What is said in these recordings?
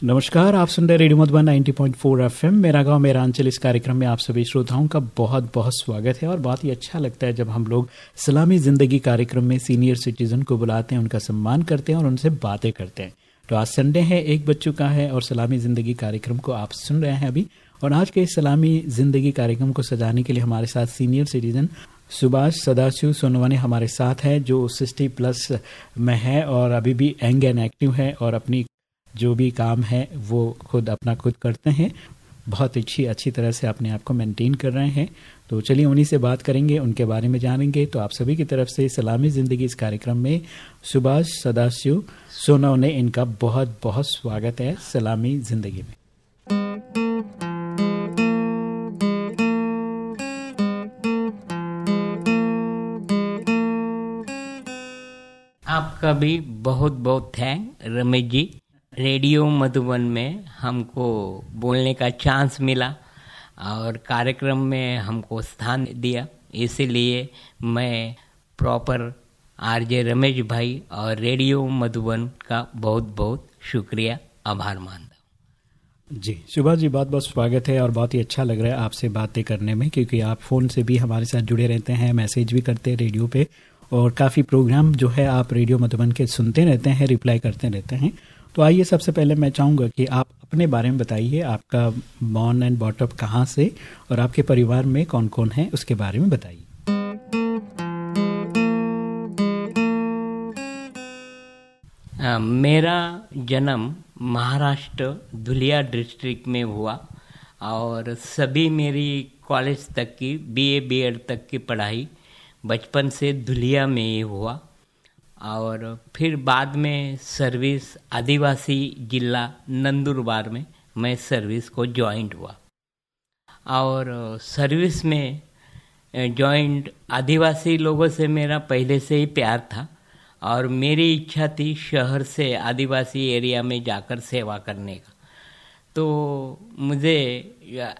नमस्कार, आप सुन रहे रेडियो मधुबन 90.4 एफएम। मेरा गाँव मेरा अंचल इस कार्यक्रम में आप सभी श्रोताओं का बहुत बहुत स्वागत है और बहुत ही अच्छा लगता है जब हम लोग सलामी ज़िंदगी कार्यक्रम में सीनियर सिटीजन को बुलाते हैं, उनका सम्मान करते हैं और उनसे बातें करते हैं। तो आज संडे है, एक बज चुका है और सलामी ज़िंदगी कार्यक्रम को आप सुन रहे हैं अभी। और आज के सलामी ज़िंदगी कार्यक्रम को सजाने के लिए हमारे साथ सीनियर सिटीजन सुभाष सदाशिव सोनवानी हमारे साथ है, जो सिक्सटी प्लस में है और अभी भी एंग एंड एक्टिव है और अपनी जो भी काम है, वो खुद अपना खुद करते हैं। बहुत अच्छी अच्छी तरह से अपने आप को मेंटेन कर रहे हैं। तो चलिए उन्हीं से बात करेंगे, उनके बारे में जानेंगे। तो आप सभी की तरफ़ से सलामी ज़िंदगी इस कार्यक्रम में सुभाष सदाशिव सोना ने इनका बहुत बहुत स्वागत है सलामी ज़िंदगी में। आपका भी बहुत बहुत थैंक रमेश जी। रेडियो मधुबन में हमको बोलने का चांस मिला और कार्यक्रम में हमको स्थान दिया। इसीलिए मैं प्रॉपर आरजे रमेश भाई और रेडियो मधुबन का बहुत बहुत शुक्रिया। आभार मानता जी, सुभाष जी, बहुत बहुत स्वागत है और बहुत ही अच्छा लग रहा है आपसे बातें करने में, क्योंकि आप फ़ोन से भी हमारे साथ जुड़े रहते हैं, मैसेज भी करते हैं रेडियो पे और काफ़ी प्रोग्राम जो है आप रेडियो मधुबन के सुनते रहते हैं, रिप्लाई करते रहते हैं। तो आइए सबसे पहले मैं चाहूँगा कि आप अपने बारे में बताइए, आपका बॉर्न एंड बॉटअप कहाँ से और आपके परिवार में कौन कौन है, उसके बारे में बताइए। मेरा जन्म महाराष्ट्र धुलिया डिस्ट्रिक्ट में हुआ और सभी मेरी कॉलेज तक की बीए बीएड तक की पढ़ाई बचपन से धुलिया में ही हुआ। और फिर बाद में सर्विस आदिवासी जिला नंदुरबार में मैं सर्विस को ज्वाइंट हुआ। और सर्विस में ज्वाइंट आदिवासी लोगों से मेरा पहले से ही प्यार था और मेरी इच्छा थी शहर से आदिवासी एरिया में जाकर सेवा करने का। तो मुझे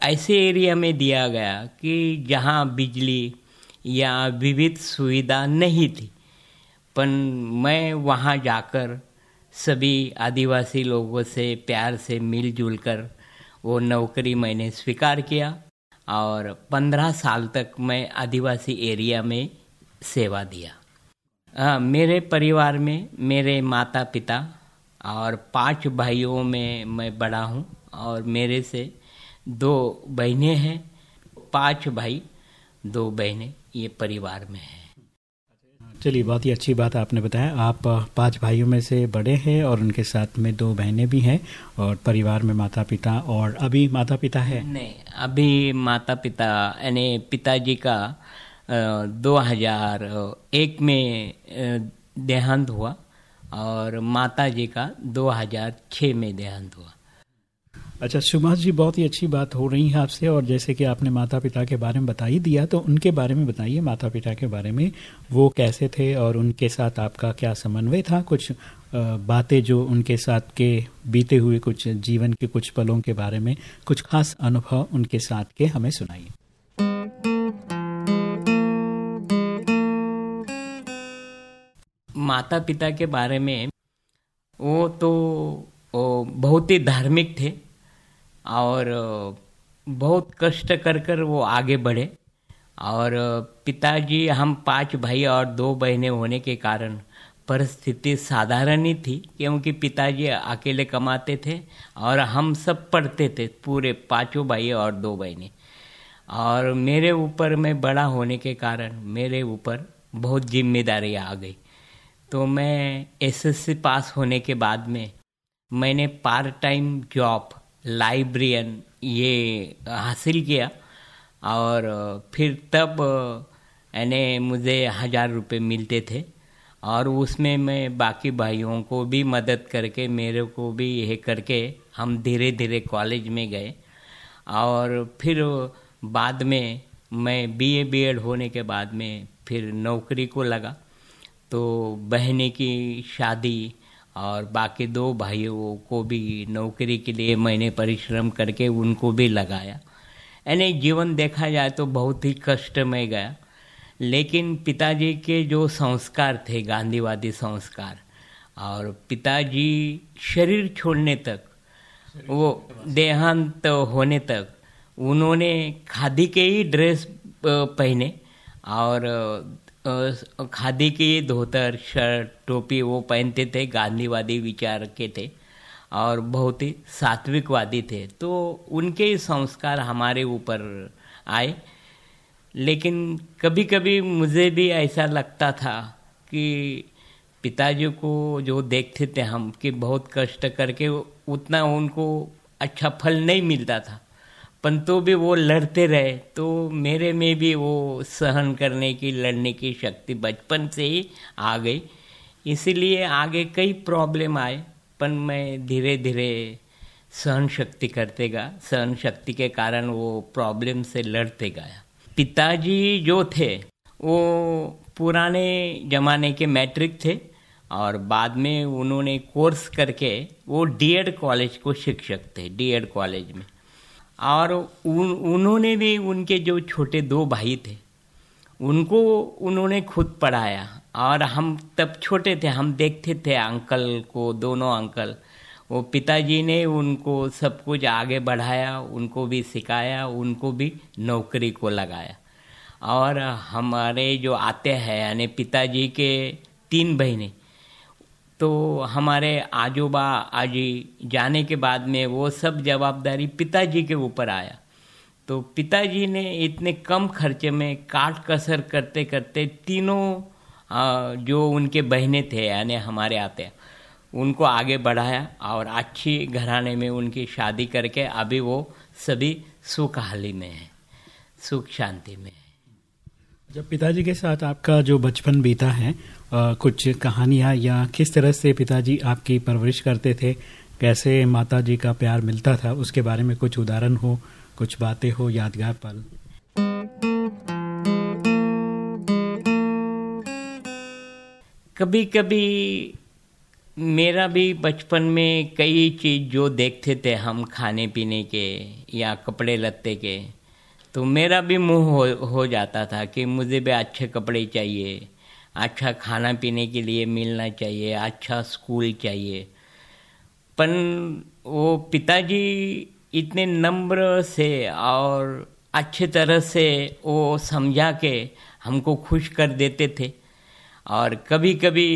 ऐसे एरिया में दिया गया कि जहाँ बिजली या विविध सुविधा नहीं थी। पर मैं वहाँ जाकर सभी आदिवासी लोगों से प्यार से मिलजुल कर वो नौकरी मैंने स्वीकार किया और पंद्रह साल तक मैं आदिवासी एरिया में सेवा दिया। आ, मेरे परिवार में मेरे माता पिता और पाँच भाइयों में मैं बड़ा हूँ और मेरे से दो बहनें हैं पाँच भाई दो बहनें ये परिवार में हैं। चलिए, बहुत ही अच्छी बात आपने बताया। आप पाँच भाइयों में से बड़े हैं और उनके साथ में दो बहनें भी हैं और परिवार में माता पिता और अभी माता पिता है? नहीं, अभी माता पिता यानी पिताजी का दो हज़ार एक में देहांत हुआ और माता जी का दो हज़ार छः में देहांत हुआ। अच्छा सुभाष जी, बहुत ही अच्छी बात हो रही है आपसे, और जैसे कि आपने माता पिता के बारे में बता ही दिया तो उनके बारे में बताइए माता पिता के बारे में वो कैसे थे और उनके साथ आपका क्या समन्वय था? कुछ बातें जो उनके साथ के बीते हुए कुछ जीवन के कुछ पलों के बारे में, कुछ खास अनुभव उनके साथ के हमें सुनाइए। माता पिता के बारे में वो तो वो बहुत ही धार्मिक थे और बहुत कष्ट कर कर वो आगे बढ़े। और पिताजी, हम पाँच भाई और दो बहनें होने के कारण परिस्थिति साधारण ही थी, क्योंकि पिताजी अकेले कमाते थे और हम सब पढ़ते थे, पूरे पाँचों भाई और दो बहनें। और मेरे ऊपर में बड़ा होने के कारण मेरे ऊपर बहुत ज़िम्मेदारी आ गई। तो मैं एसएससी पास होने के बाद में मैंने पार्ट टाइम जॉब लाइब्रेरियन ये हासिल किया और फिर तब यानी मुझे हज़ार रुपये मिलते थे और उसमें मैं बाकी भाइयों को भी मदद करके, मेरे को भी यह करके हम धीरे धीरे कॉलेज में गए। और फिर बाद में मैं बीए बीएड होने के बाद में फिर नौकरी को लगा। तो बहने की शादी और बाकी दो भाइयों को भी नौकरी के लिए मैंने परिश्रम करके उनको भी लगाया। यानी जीवन देखा जाए तो बहुत ही कष्टमय गया। लेकिन पिताजी के जो संस्कार थे, गांधीवादी संस्कार, और पिताजी शरीर छोड़ने तक, वो देहांत होने तक, उन्होंने खादी के ही ड्रेस पहने, और खादी के धोतर, शर्ट, टोपी वो पहनते थे, गांधीवादी विचार के थे और बहुत ही सात्विकवादी थे। तो उनके ही संस्कार हमारे ऊपर आए। लेकिन कभी कभी मुझे भी ऐसा लगता था कि पिताजी को जो देखते थे हम कि बहुत कष्ट करके उतना उनको अच्छा फल नहीं मिलता था। पर तो भी वो लड़ते रहे तो मेरे में भी वो सहन करने की, लड़ने की शक्ति बचपन से ही आ गई। इसीलिए आगे कई प्रॉब्लम आए पर मैं धीरे धीरे सहन शक्ति करते गया। सहन शक्ति के कारण वो प्रॉब्लम से लड़ते गया। पिताजी जो थे, वो पुराने जमाने के मैट्रिक थे और बाद में उन्होंने कोर्स करके वो डीएड कॉलेज को शिक्षक थे डीएड कॉलेज में। और उन, उन्होंने भी उनके जो छोटे दो भाई थे, उनको उन्होंने खुद पढ़ाया। और हम तब छोटे थे, हम देखते थे अंकल को, दोनों अंकल। वो पिताजी ने उनको सब कुछ आगे बढ़ाया, उनको भी सिखाया, उनको भी नौकरी को लगाया। और हमारे जो आते हैं, यानी पिताजी के तीन बहनें तो हमारे आजोबा, आजी जाने के बाद में वो सब जवाबदारी पिताजी के ऊपर आया। तो पिताजी ने इतने कम खर्चे में काट कसर करते करते तीनों जो उनके बहने थे, यानी हमारे आते, उनको आगे बढ़ाया और अच्छी घराने में उनकी शादी करके अभी वो सभी सुखहाली में है, सुख शांति में है। जब पिताजी के साथ आपका जो बचपन बीता है कुछ कहानियाँ या किस तरह से पिताजी आपकी परवरिश करते थे कैसे माता जी का प्यार मिलता था उसके बारे में कुछ उदाहरण हो कुछ बातें हो यादगार पल। कभी कभी मेरा भी बचपन में कई चीज़ जो देखते थे हम खाने पीने के या कपड़े लत्ते के तो मेरा भी मुँह हो, हो जाता था कि मुझे भी अच्छे कपड़े चाहिए। अच्छा खाना पीने के लिए मिलना चाहिए अच्छा स्कूल चाहिए। पन वो पिताजी इतने नम्र से और अच्छे तरह से वो समझा के हमको खुश कर देते थे। और कभी कभी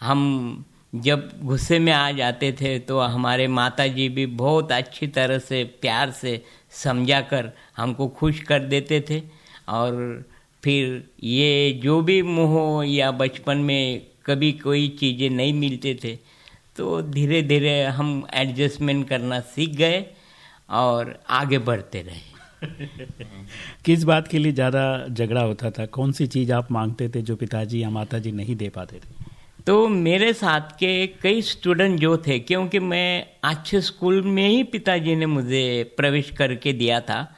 हम जब गुस्से में आ जाते थे तो हमारे माता जी भी बहुत अच्छी तरह से प्यार से समझा कर हमको खुश कर देते थे। और फिर ये जो भी मोह या बचपन में कभी कोई चीज़ें नहीं मिलते थे तो धीरे धीरे हम एडजस्टमेंट करना सीख गए और आगे बढ़ते रहे। किस बात के लिए ज़्यादा झगड़ा होता था? कौन सी चीज़ आप मांगते थे जो पिताजी या माता जी नहीं दे पाते थे? तो मेरे साथ के कई स्टूडेंट जो थे क्योंकि मैं अच्छे स्कूल में ही पिताजी ने मुझे प्रवेश करके दिया था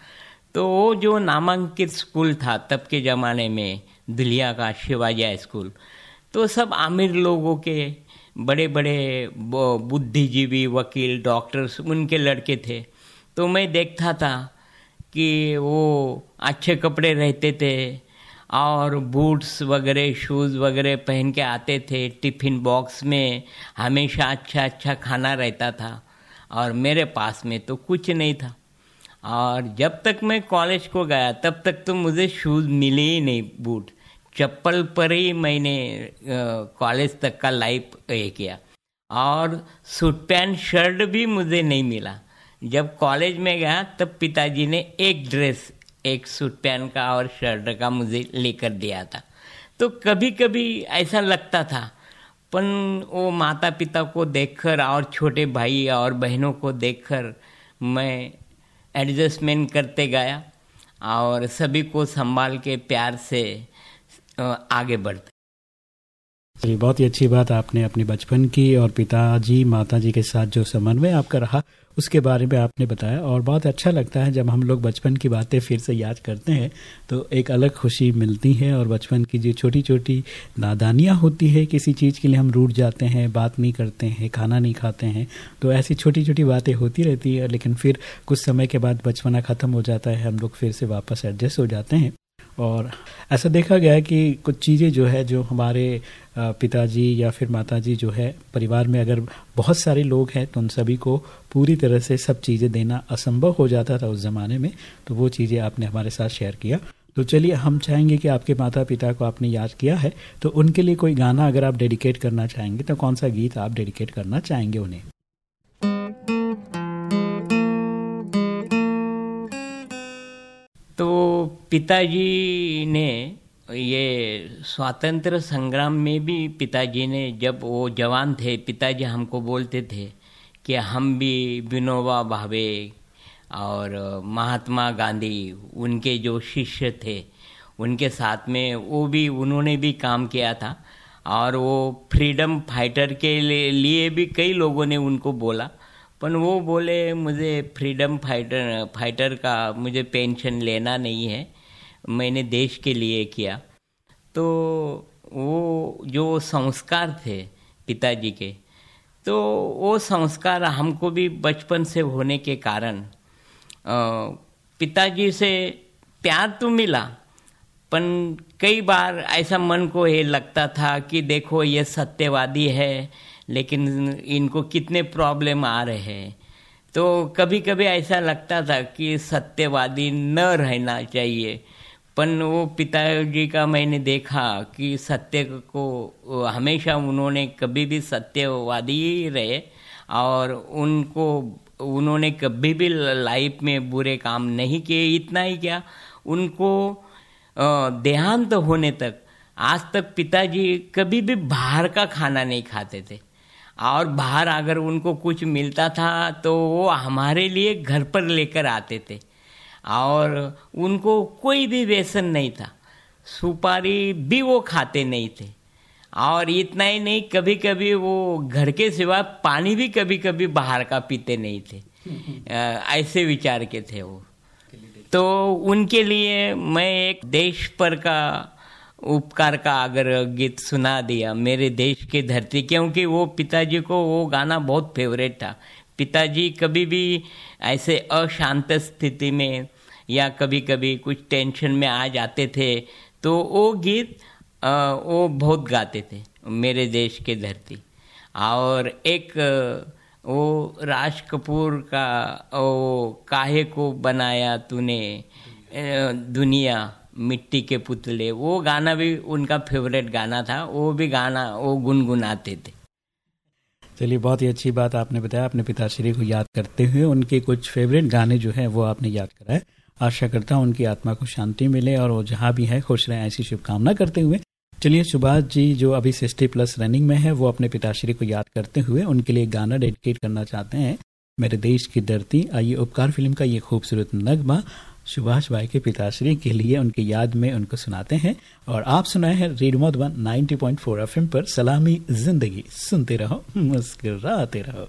तो वो जो नामांकित स्कूल था, तब के ज़माने में, दिलिया का, शिवाजी स्कूल तो सब आमिर लोगों के बड़े बड़े बुद्धिजीवी वकील, डॉक्टर्स, उनके लड़के थे। तो मैं देखता था कि वो अच्छे कपड़े रहते थे और बूट्स वगैरह, शूज़ वगैरह पहन के आते थे। टिफ़िन बॉक्स में हमेशा अच्छा अच्छा खाना रहता था। और मेरे पास में तो कुछ नहीं था। और जब तक मैं कॉलेज को गया, तब तक तो मुझे शूज़ मिले ही नहीं बूट चप्पल पर ही मैंने कॉलेज तक का लाइफ ये किया. और सूट पैंट शर्ट भी मुझे नहीं मिला. जब कॉलेज में गया, तब पिताजी ने एक ड्रेस एक सूट पैंट का और शर्ट का मुझे लेकर दिया था. तो कभी कभी ऐसा लगता था, पन, वो माता पिता को देखकर और छोटे भाई और बहनों को देखकर मैं एडजस्टमेंट करते गया और सभी को संभाल के प्यार से आगे बढ़ते। चलिए, बहुत ही अच्छी बात आपने अपने बचपन की और पिताजी, माताजी के साथ जो समन्वय आपका रहा, उसके बारे में आपने बताया और बहुत अच्छा लगता है जब हम लोग बचपन की बातें फिर से याद करते हैं तो एक अलग खुशी मिलती है और बचपन की जो छोटी छोटी नादानियाँ होती है, किसी चीज़ के लिए हम रूट जाते हैं, बात नहीं करते हैं, खाना नहीं खाते हैं तो ऐसी छोटी छोटी बातें होती रहती है, लेकिन फिर कुछ समय के बाद बचपना ख़त्म हो जाता है, हम लोग फिर से वापस एडजस्ट हो जाते हैं। और ऐसा देखा गया है कि कुछ चीज़ें जो है, जो हमारे पिताजी या फिर माताजी जो है, परिवार में अगर बहुत सारे लोग हैं तो उन सभी को पूरी तरह से सब चीज़ें देना असंभव हो जाता था उस ज़माने में तो वो चीज़ें आपने हमारे साथ शेयर किया। तो चलिए, हम चाहेंगे कि आपके माता पिता को आपने याद किया है तो उनके लिए कोई गाना अगर आप डेडिकेट करना चाहेंगे तो कौन सा गीत आप डेडिकेट करना चाहेंगे उन्हें? पिताजी ने ये स्वातंत्र संग्राम में भी पिताजी ने जब वो जवान थे, पिताजी हमको बोलते थे कि हम भी विनोबा भावे और महात्मा गांधी उनके जो शिष्य थे, उनके साथ में वो भी, उन्होंने भी काम किया था और वो फ्रीडम फाइटर के लिए भी कई लोगों ने उनको बोला। पर वो बोले, मुझे फ्रीडम फाइटर फाइटर का, मुझे पेंशन लेना नहीं है। मैंने देश के लिए किया। तो वो जो संस्कार थे पिताजी के तो वो संस्कार हमको भी बचपन से होने के कारण पिताजी से प्यार तो मिला, पर कई बार ऐसा मन को ये लगता था कि देखो ये सत्यवादी है, लेकिन इनको कितने प्रॉब्लम आ रहे हैं। तो कभी कभी ऐसा लगता था कि सत्यवादी न रहना चाहिए। पर वो पिताजी का मैंने देखा कि सत्य को हमेशा उन्होंने कभी भी सत्यवादी ही रहे और उनको, उन्होंने कभी भी लाइफ में बुरे काम नहीं किए, इतना ही क्या। उनको देहांत होने तक, आज तक पिताजी कभी भी बाहर का खाना नहीं खाते थे। और बाहर अगर उनको कुछ मिलता था तो वो हमारे लिए घर पर लेकर आते थे। और उनको कोई भी व्यसन नहीं था। सुपारी भी वो खाते नहीं थे। और इतना ही नहीं कभी कभी वो घर के सिवा पानी भी कभी कभी बाहर का पीते नहीं थे। ऐसे विचार के थे वो। तो उनके लिए मैं एक देश पर का, उपकार का अगर गीत सुना दिया मेरे देश की धरती, क्योंकि वो पिताजी को वो गाना बहुत फेवरेट था। पिताजी कभी भी ऐसे अशांत स्थिति में या कभी कभी कुछ टेंशन में आ जाते थे तो वो गीत वो बहुत गाते थे मेरे देश के धरती। और एक, वो राज कपूर का, वो काहे को बनाया तूने दुनिया मिट्टी के पुतले। वो गाना भी उनका फेवरेट गाना था, वो भी गाना, वो गुनगुनाते थे। चलिए, बहुत ही अच्छी बात आपने बताया। अपने पिताश्री को याद करते हुए उनके कुछ फेवरेट गाने जो है, वो आपने याद कराए। आशा करता हूँ उनकी आत्मा को शांति मिले और वो जहाँ भी है, खुश रहे, ऐसी शुभकामना करते हुए। चलिए, सुभाष जी जो अभी सिक्सटी प्लस रनिंग में है, वो अपने पिताश्री को याद करते हुए उनके लिए गाना डेडिकेट करना चाहते हैं। मेरे देश की धरती, आइए उपकार फ़िल्म का ये खूबसूरत नगमा सुभाष भाई के पिताश्री के लिए उनकी याद में उनको सुनाते हैं और आप सुनाए हैं रेडियो मधुबन 90.4 एफएम पर सलामी ज़िंदगी। सुनते रहो, मुस्कुराते रहो।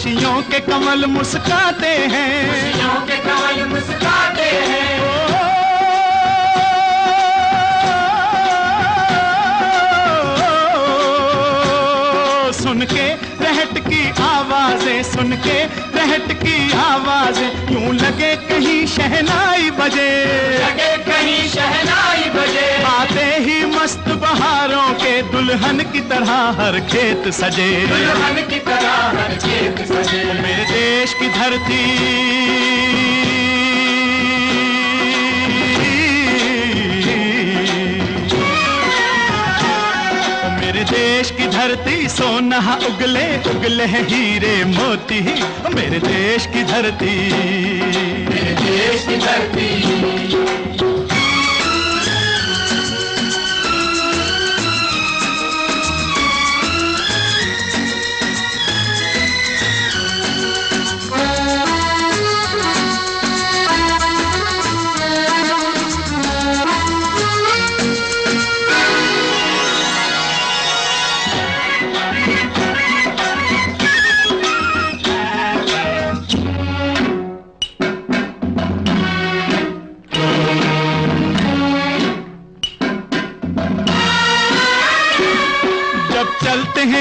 खुशियों के कमल मुस्काते हैं। खुशियों के कमल मुस्काते हैं। सुन के रहट की आवाज़ें सुन के रहट की आवाज़ें। यूँ लगे कहीं शहनाई बजे। लगे कहीं शहनाई बजे। आते ही मस्त बहारों के दुल्हन की तरह हर खेत सजे। दुल्हन की तरह हर खेत सजे। मेरे देश की धरती। मेरे देश की धरती सोना उगले उगले हीरे मोती। मेरे देश की धरती। मेरे देश की धरती।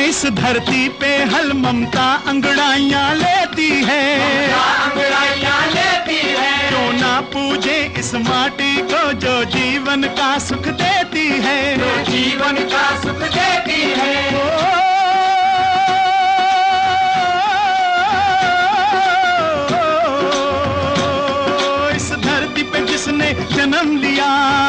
इस धरती पे हल ममता अंगड़ाइयाँ लेती है। अंगड़ाइयाँ लेती है। क्यों ना पूजे इस माटी को जो जीवन का सुख देती है। जो जीवन का सुख देती है। ओ, इस धरती पे जिसने जन्म लिया।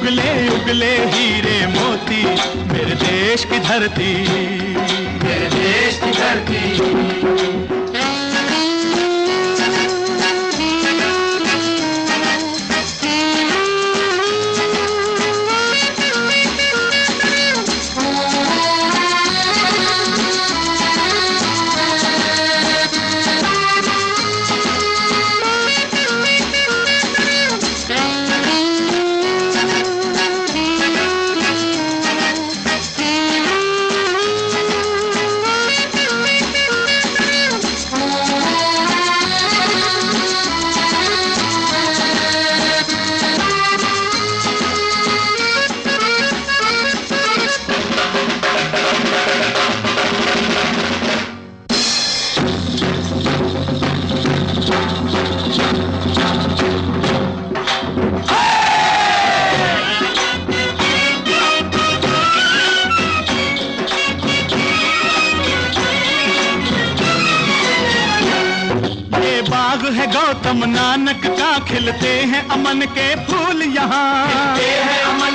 उगले उगले हीरे मोती मेरे देश की धरती। मेरे देश की धरती। गौतम नानक का खिलते हैं अमन के फूल यहाँ। अमन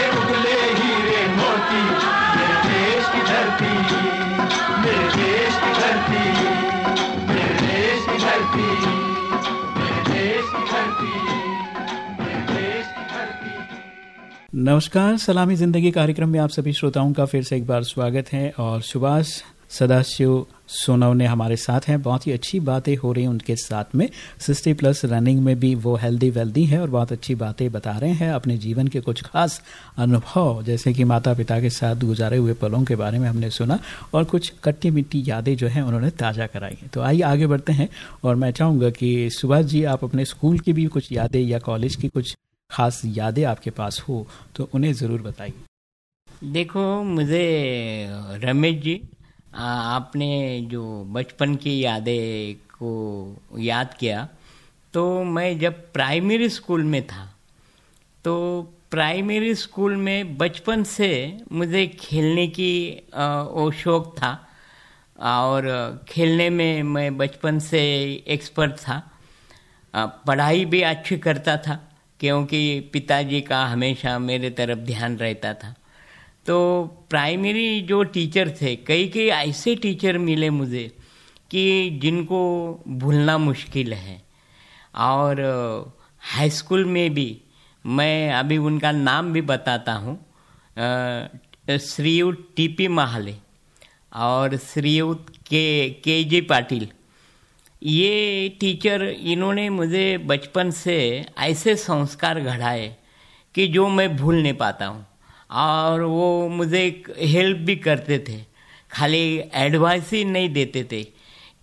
नमस्कार, सलामी ज़िंदगी कार्यक्रम में आप सभी श्रोताओं का फिर से एक बार स्वागत है और सुभाष सदाशिव सोनव ने हमारे साथ हैं। बहुत ही अच्छी बातें हो रही हैं उनके साथ में। सिक्सटी प्लस रनिंग में भी वो हेल्दी वेल्दी हैं और बहुत अच्छी बातें बता रहे हैं अपने जीवन के कुछ खास अनुभव। जैसे कि माता पिता के साथ गुजारे हुए पलों के बारे में हमने सुना और कुछ कट्टी मिट्टी यादें जो हैं उन्होंने ताज़ा कराई हैं। तो आइए आगे बढ़ते हैं और मैं चाहूँगा कि सुभाष जी, आप अपने स्कूल की भी कुछ यादें या कॉलेज की कुछ खास यादें आपके पास हो तो उन्हें ज़रूर बताइए। देखो, मुझे रमेश जी आपने जो बचपन की यादें को याद किया तो मैं जब प्राइमरी स्कूल में था तो प्राइमरी स्कूल में बचपन से मुझे खेलने की वो शौक था। और खेलने में मैं बचपन से एक्सपर्ट था। पढ़ाई भी अच्छी करता था, क्योंकि पिताजी का हमेशा मेरे तरफ़ ध्यान रहता था। तो प्राइमरी जो टीचर थे, कई कई ऐसे टीचर मिले मुझे कि जिनको भूलना मुश्किल है। और हाई स्कूल में भी मैं अभी उनका नाम भी बताता हूँ। श्रीयुत टी पी महाले और श्रीयुत के के जी पाटिल ये टीचर इन्होंने मुझे बचपन से ऐसे संस्कार घड़ाए कि जो मैं भूल नहीं पाता हूँ। और वो मुझे हेल्प भी करते थे। खाली एडवाइस ही नहीं देते थे।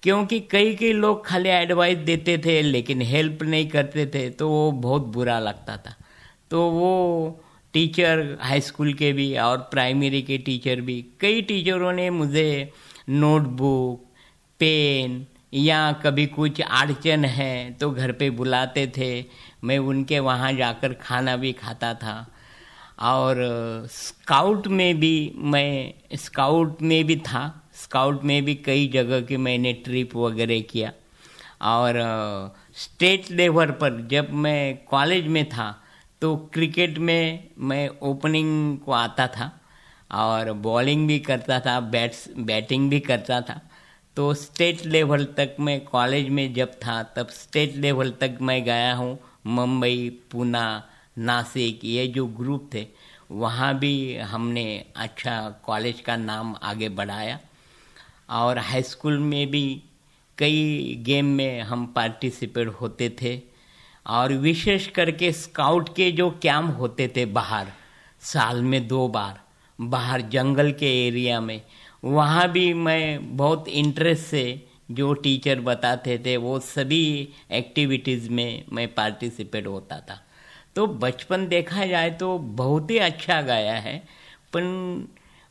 क्योंकि कई कई लोग खाली एडवाइस देते थे, लेकिन हेल्प नहीं करते थे तो वो बहुत बुरा लगता था। तो वो टीचर हाई स्कूल के भी और प्राइमरी के टीचर भी, कई टीचरों ने मुझे नोटबुक पेन या कभी कुछ अड़चन है तो घर पे बुलाते थे। मैं उनके वहाँ जाकर खाना भी खाता था। और स्काउट में भी मैं, स्काउट में भी था। स्काउट में भी कई जगह की मैंने ट्रिप वगैरह किया। और स्टेट लेवल पर जब मैं कॉलेज में था तो क्रिकेट में मैं ओपनिंग को आता था और बॉलिंग भी करता था, बैट्स, बैटिंग भी करता था। तो स्टेट लेवल तक मैं कॉलेज में जब था, तब स्टेट लेवल तक मैं गया हूँ, मुंबई पूना नासिक, ये जो ग्रुप थे, वहाँ भी हमने अच्छा कॉलेज का नाम आगे बढ़ाया। और हाई स्कूल में भी कई गेम में हम पार्टिसिपेट होते थे। और विशेष करके स्काउट के जो कैंप होते थे बाहर, साल में दो बार, बाहर जंगल के एरिया में, वहाँ भी मैं बहुत इंटरेस्ट से जो टीचर बताते थे, वो सभी एक्टिविटीज़ में मैं पार्टिसिपेट होता था। तो बचपन देखा जाए तो बहुत ही अच्छा गाया है पर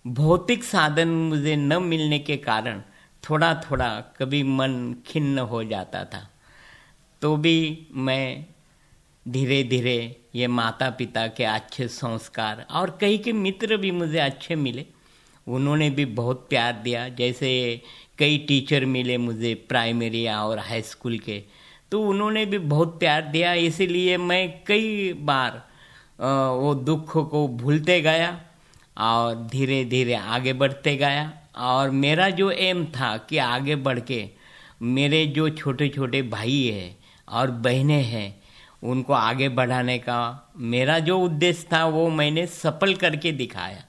भौतिक साधन मुझे न मिलने के कारण थोड़ा थोड़ा कभी मन खिन्न हो जाता था। तो भी मैं धीरे धीरे ये माता पिता के अच्छे संस्कार और कई के मित्र भी मुझे अच्छे मिले। उन्होंने भी बहुत प्यार दिया। जैसे कई टीचर मिले मुझे प्राइमरी और हाई स्कूल के। तो उन्होंने भी बहुत प्यार दिया, इसीलिए मैं कई बार वो दुख को भूलते गया और धीरे धीरे आगे बढ़ते गया। और मेरा जो एम था कि आगे बढ़ के मेरे जो छोटे छोटे भाई हैं और बहनें हैं, उनको आगे बढ़ाने का मेरा जो उद्देश्य था, वो मैंने सफल करके दिखाया।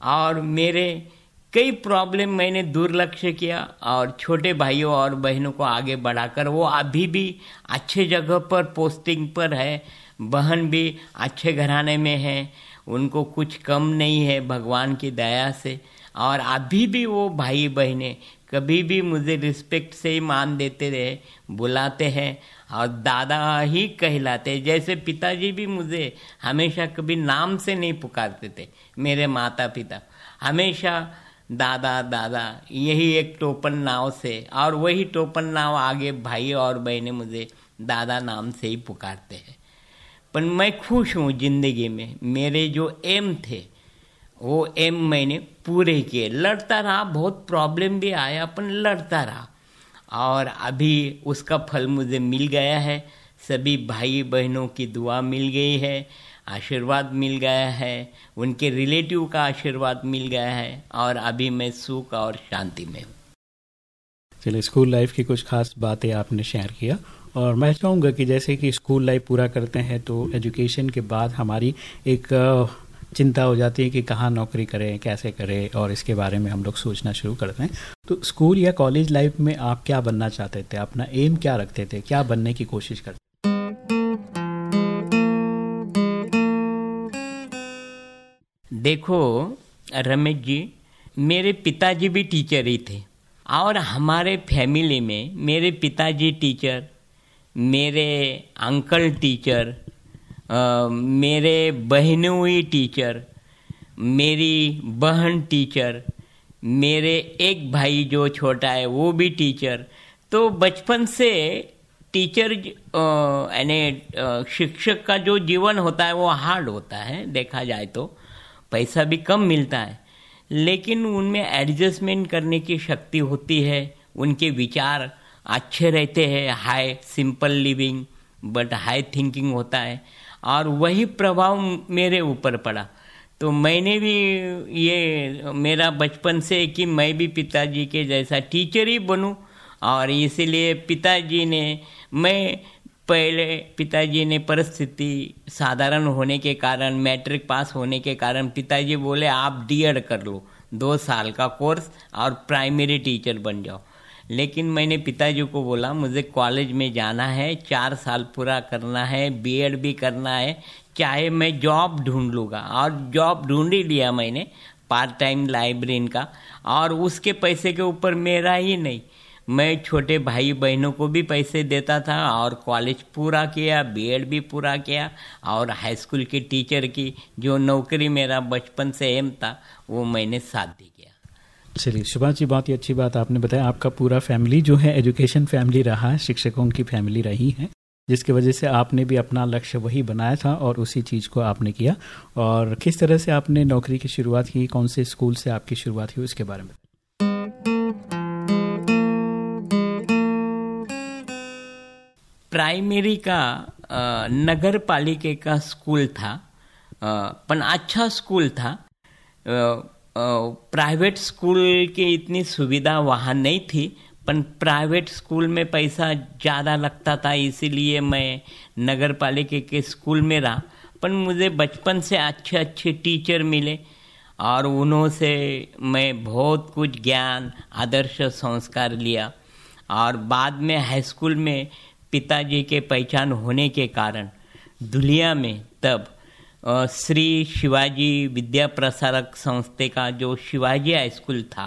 और मेरे कई प्रॉब्लम मैंने दुर्लक्ष्य किया और छोटे भाइयों और बहनों को आगे बढ़ाकर, वो अभी भी अच्छे जगह पर पोस्टिंग पर है, बहन भी अच्छे घराने में है, उनको कुछ कम नहीं है भगवान की दया से। और अभी भी वो भाई बहनें कभी भी मुझे रिस्पेक्ट से ही मान देते रहे, बुलाते हैं और दादा ही कहलाते जैसे पिताजी भी मुझे हमेशा कभी नाम से नहीं पुकारते थे, मेरे माता पिता हमेशा दादा दादा, यही एक टोपन नाव से, और वही टोपन नाव आगे भाई और बहनें मुझे दादा नाम से ही पुकारते हैं। पर मैं खुश हूँ ज़िंदगी में, मेरे जो एम थे, वो एम मैंने पूरे किए। लड़ता रहा, बहुत प्रॉब्लम भी आया, पर लड़ता रहा। और अभी उसका फल मुझे मिल गया है, सभी भाई बहनों की दुआ मिल गई है आशीर्वाद मिल गया है, उनके रिलेटिव का आशीर्वाद मिल गया है और अभी मैं सुख और शांति में हूँ। चलिए, स्कूल लाइफ की कुछ खास बातें आपने शेयर किया और मैं चाहूँगा कि जैसे कि स्कूल लाइफ पूरा करते हैं तो एजुकेशन के बाद हमारी एक चिंता हो जाती है कि कहाँ नौकरी करें, कैसे करें और इसके बारे में हम लोग सोचना शुरू करते हैं। तो स्कूल या कॉलेज लाइफ में आप क्या बनना चाहते थे? अपना एम क्या रखते थे? क्या बनने की कोशिश करते देखो रमेश जी मेरे पिताजी भी टीचर ही थे और हमारे फैमिली में मेरे पिताजी टीचर मेरे अंकल टीचर अ, मेरे बहनोई टीचर मेरी बहन टीचर मेरे एक भाई जो छोटा है वो भी टीचर तो बचपन से टीचर यानी शिक्षक का जो जीवन होता है वो हार्ड होता है देखा जाए तो। पैसा भी कम मिलता है, लेकिन उनमें एडजस्टमेंट करने की शक्ति होती है, उनके विचार अच्छे रहते हैं high simple living but high thinking होता है, और वही प्रभाव मेरे ऊपर पड़ा। तो मैंने भी ये, मेरा बचपन से कि मैं भी पिताजी के जैसा टीचर ही बनूं, और इसीलिए पिताजी ने मैं पहले पिताजी ने परिस्थिति साधारण होने के कारण, मैट्रिक पास होने के कारण पिताजी बोले, आप डीएड कर लो, दो साल का कोर्स और प्राइमरी टीचर बन जाओ. लेकिन मैंने पिताजी को बोला, मुझे कॉलेज में जाना है, चार साल पूरा करना है बीएड भी करना है, चाहे मैं जॉब ढूंढ लूँगा। और जॉब ढूंढ ही लिया मैंने, पार्ट टाइम लाइब्रेरियन का। और उसके पैसे के ऊपर मेरा ही नहीं मैं छोटे भाई बहनों को भी पैसे देता था और कॉलेज पूरा किया बीएड भी पूरा किया और हाई स्कूल की टीचर की जो नौकरी मेरा बचपन से एम था, वो मैंने साथ दी किया चलिए, सुभाष जी, बहुत ही अच्छी बात आपने बताया। आपका पूरा फैमिली जो है एजुकेशन फैमिली रहा है, शिक्षकों की फैमिली रही है, जिसकी वजह से आपने भी अपना लक्ष्य वही बनाया था और उसी चीज़ को आपने किया। और किस तरह से आपने नौकरी की शुरुआत की, कौन से स्कूल से आपकी शुरुआत हुई, उसके बारे में प्राइमरी का नगर पालिके का स्कूल था पण अच्छा स्कूल था। प्राइवेट स्कूल की इतनी सुविधा वहाँ नहीं थी, पण प्राइवेट स्कूल में पैसा ज़्यादा लगता था, इसीलिए मैं नगर पालिके के स्कूल में रहा। पण मुझे बचपन से अच्छे अच्छे टीचर मिले और उन्हों से मैं बहुत कुछ ज्ञान, आदर्श संस्कार लिया। और बाद में हाई स्कूल में पिताजी के पहचान होने के कारण दुलिया में तब श्री शिवाजी विद्या प्रसारक संस्थे का जो शिवाजी हाई स्कूल था,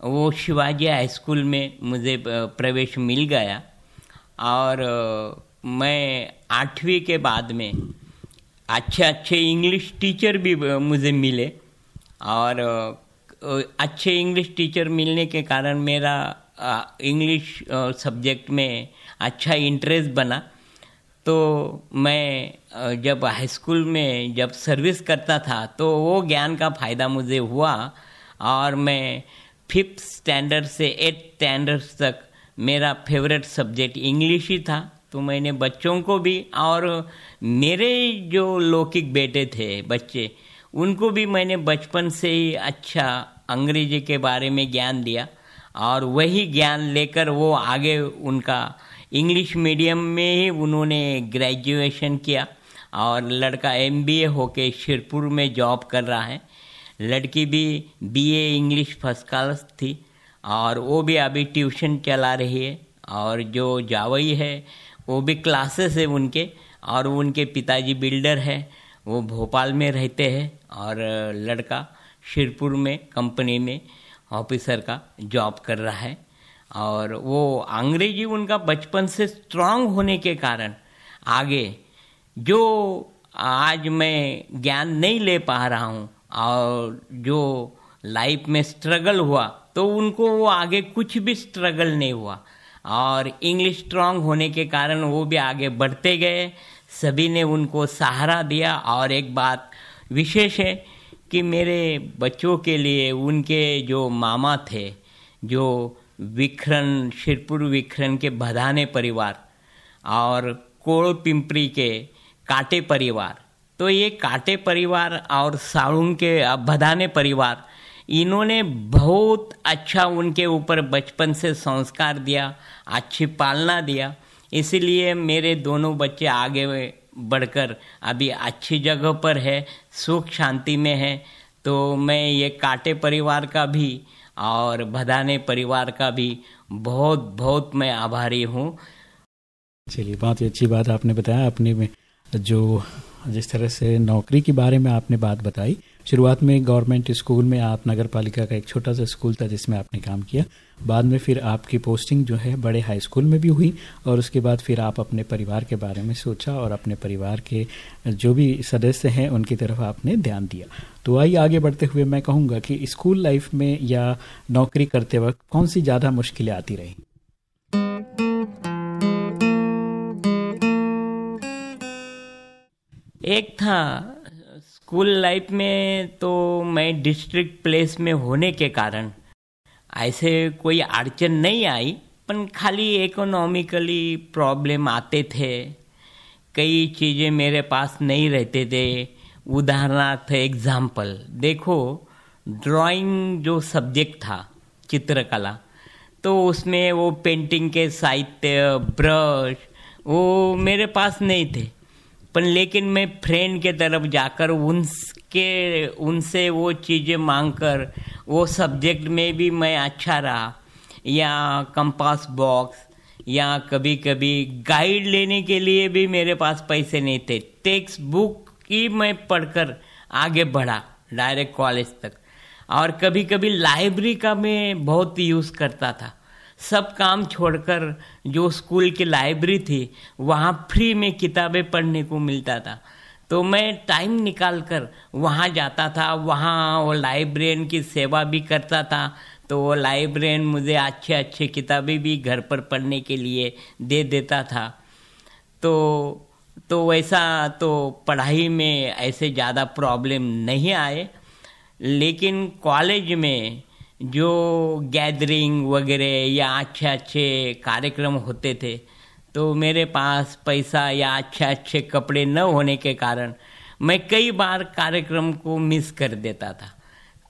वो शिवाजी हाई स्कूल में मुझे प्रवेश मिल गया। और मैं आठवीं के बाद में अच्छे अच्छे इंग्लिश टीचर भी मुझे मिले। और अच्छे इंग्लिश टीचर मिलने के कारण मेरा इंग्लिश सब्जेक्ट में अच्छा इंटरेस्ट बना तो मैं जब हाई स्कूल में जब सर्विस करता था तो वो ज्ञान का फ़ायदा मुझे हुआ और मैं फिफ्थ स्टैंडर्ड से एट स्टैंडर्ड तक मेरा फेवरेट सब्जेक्ट इंग्लिश ही था। तो मैंने बच्चों को भी और मेरे जो लौकिक बेटे थे, बच्चे, उनको भी मैंने बचपन से ही अच्छा अंग्रेज़ी के बारे में ज्ञान दिया और वही ज्ञान लेकर वो आगे उनका इंग्लिश मीडियम में ही उन्होंने ग्रेजुएशन किया और लड़का एमबीए होके शिरपुर में जॉब कर रहा है। लड़की भी बीए इंग्लिश फ़र्स्ट क्लास थी और वो भी अभी ट्यूशन चला रही है और जो जावई है, वो भी क्लासेस है उनके और उनके पिताजी बिल्डर है। वो भोपाल में रहते हैं और लड़का शिरपुर में कंपनी में ऑफिसर का जॉब कर रहा है। और वो अंग्रेज़ी उनका बचपन से स्ट्रांग होने के कारण आगे जो आज मैं ज्ञान नहीं ले पा रहा हूँ और जो लाइफ में स्ट्रगल हुआ तो उनको वो आगे कुछ भी स्ट्रगल नहीं हुआ। और इंग्लिश स्ट्रांग होने के कारण वो भी आगे बढ़ते गए। सभी ने उनको सहारा दिया। और एक बात विशेष है कि मेरे बच्चों के लिए उनके जो मामा थे, जो विखरन, शिरपुर विखरन के बधाने परिवार और कोड़ पिंपरी के काटे परिवार। तो ये काटे परिवार और साड़ुंग के बधाने परिवार, इन्होंने बहुत अच्छा उनके ऊपर बचपन से संस्कार दिया, अच्छी पालना दिया। इसीलिए मेरे दोनों बच्चे आगे बढ़कर अभी अच्छी जगह पर है, सुख शांति में है। तो मैं ये काटे परिवार का भी और भदाने परिवार का भी बहुत बहुत मैं आभारी हूँ। चलिए, बहुत ही अच्छी बात आपने बताया। अपने में जो जिस तरह से नौकरी के बारे में आपने बात बताई, शुरुआत में गवर्नमेंट स्कूल में आप नगर पालिका का एक छोटा सा स्कूल था जिसमें आपने काम किया। बाद में फिर आपकी पोस्टिंग जो है बड़े हाई स्कूल में भी हुई और उसके बाद फिर आप अपने परिवार के बारे में सोचा और अपने परिवार के जो भी सदस्य हैं, उनकी तरफ़ आपने ध्यान दिया। तो आइए आगे बढ़ते हुए मैं कहूँगा कि स्कूल लाइफ में या नौकरी करते वक्त कौन सी ज़्यादा मुश्किलें आती रही? एक था स्कूल लाइफ में तो मैं डिस्ट्रिक्ट प्लेस में होने के कारण ऐसे कोई अड़चन नहीं आई, पर खाली इकोनॉमिकली प्रॉब्लम आते थे। कई चीज़ें मेरे पास नहीं रहते थे। उदाहरणार्थ एग्ज़ाम्पल देखो ड्राइंग जो सब्जेक्ट था, चित्रकला तो उसमें वो पेंटिंग के साहित्य ब्रश वो मेरे पास नहीं थे। पर लेकिन मैं फ्रेंड के तरफ़ जाकर उनके, उनसे वो चीज़ें मांग कर वो सब्जेक्ट में भी मैं अच्छा रहा। या कंपास बॉक्स या कभी कभी गाइड लेने के लिए भी मेरे पास पैसे नहीं थे। टेक्स्ट बुक ही मैं पढ़कर आगे बढ़ा डायरेक्ट कॉलेज तक। और कभी कभी लाइब्रेरी का मैं बहुत यूज़ करता था। सब काम छोड़कर जो स्कूल की लाइब्रेरी थी, वहाँ फ्री में किताबें पढ़ने को मिलता था। तो मैं टाइम निकाल कर वहाँ जाता था, वहाँ वो लाइब्रेरियन की सेवा भी करता था। तो वो लाइब्रेरियन मुझे अच्छे अच्छे किताबें भी घर पर पढ़ने के लिए दे देता था। तो तो वैसा तो पढ़ाई में ऐसे ज़्यादा प्रॉब्लम नहीं आए, लेकिन कॉलेज में जो गैदरिंग वगैरह या अच्छे अच्छे कार्यक्रम होते थे तो मेरे पास पैसा या अच्छे अच्छे कपड़े न होने के कारण मैं कई बार कार्यक्रम को मिस कर देता था।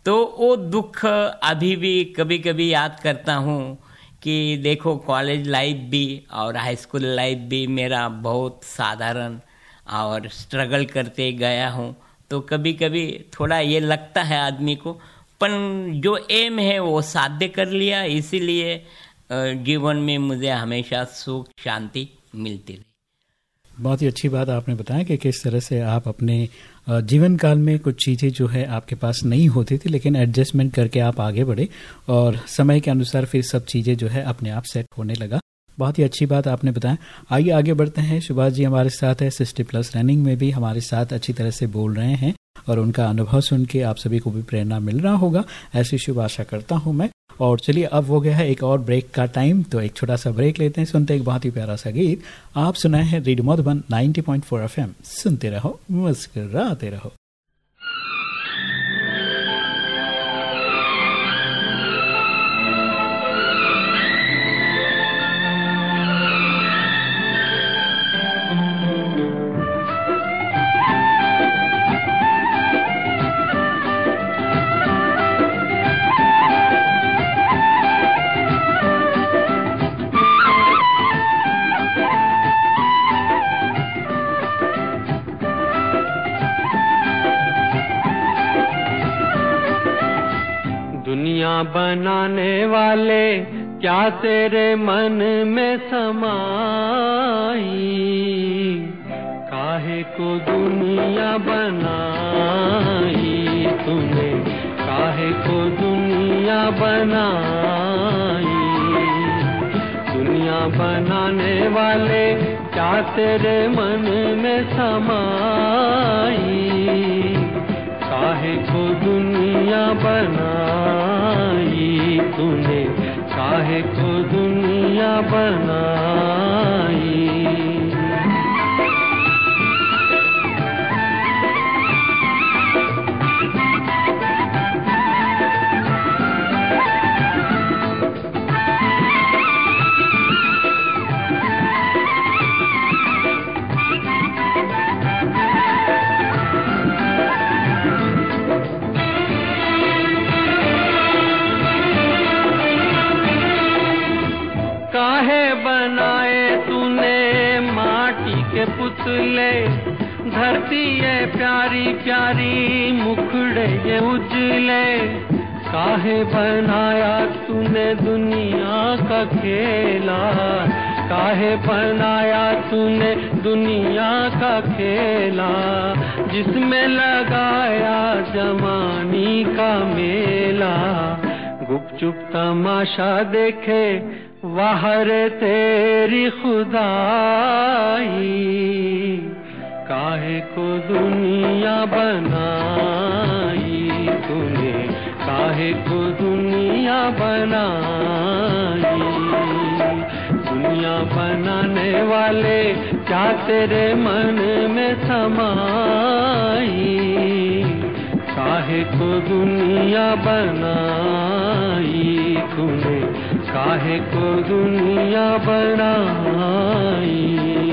तो वो दुख अभी भी कभी कभी याद करता हूँ कि देखो कॉलेज लाइफ भी और हाई स्कूल लाइफ भी मेरा बहुत साधारण और स्ट्रगल करते गया हूँ। तो कभी कभी थोड़ा ये लगता है आदमी को पर जो एम है, वो साध्य कर लिया। इसीलिए जीवन में मुझे हमेशा सुख, शांति मिलती रही। बहुत ही अच्छी बात आपने बताया कि किस तरह से आप अपने जीवन काल में कुछ चीज़ें जो है आपके पास नहीं होती थी, लेकिन एडजस्टमेंट करके आप आगे बढ़े और समय के अनुसार फिर सब चीज़ें जो है अपने आप सेट होने लगा। बहुत ही अच्छी बात आपने बताया। आइए, आगे बढ़ते हैं। सुभाष जी हमारे साथ है, सिक्सटी प्लस रनिंग में भी हमारे साथ अच्छी तरह से बोल रहे हैं। और उनका अनुभव सुन के आप सभी को भी प्रेरणा मिल रहा होगा। ऐसी शुभ आशा करता हूँ मैं। और चलिए, अब हो गया है एक और ब्रेक का टाइम तो एक छोटा सा ब्रेक लेते हैं, सुनते एक बहुत ही प्यारा सा गीत। आप सुनाए हैं रेडियो मधुबन 90.4 एफएम। सुनते रहो, मुस्कुराते रहो। बनाने वाले, क्या तेरे मन में समाई? काहे को दुनिया बनाई तूने? काहे को दुनिया बनाई? दुनिया बनाने वाले, क्या तेरे मन में समाई? काहे को दुनिया बनाई तूने चाहे को दुनिया बनाई पुतले धरती ये प्यारी प्यारी, मुखड़े ये उजले। काहे बनाया तूने दुनिया का खेला? काहे बनाया तूने दुनिया का खेला? जिसमें लगाया जवानी का मेला। गुपचुप तमाशा देखे वाहर तेरी खुदाई, काहे को दुनिया बनाई तूने? काहे को दुनिया बनाई? दुनिया बनाने वाले क्या तेरे मन में समाई? काहे को दुनिया बनाई तूने? काहे को दुनिया बनाई।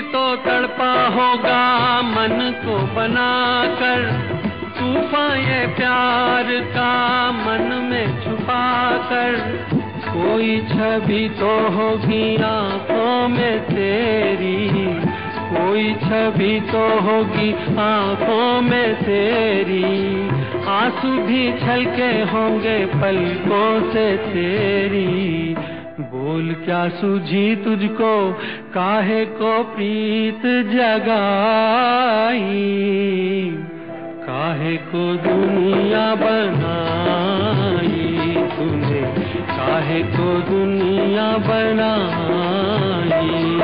तू तड़पा होगा मन को बनाकर। तूफ़ान ये प्यार का मन में छुपा कर कोई छवि तो होगी आँखों में तेरी। कोई छवि तो होगी आँखों में तेरी। आँसू भी छलके होंगे पलकों से तेरी। बोल, क्या सूझी तुझको? काहे को प्रीत जगाई? काहे को दुनिया बनाई तूने? काहे को दुनिया बनाई?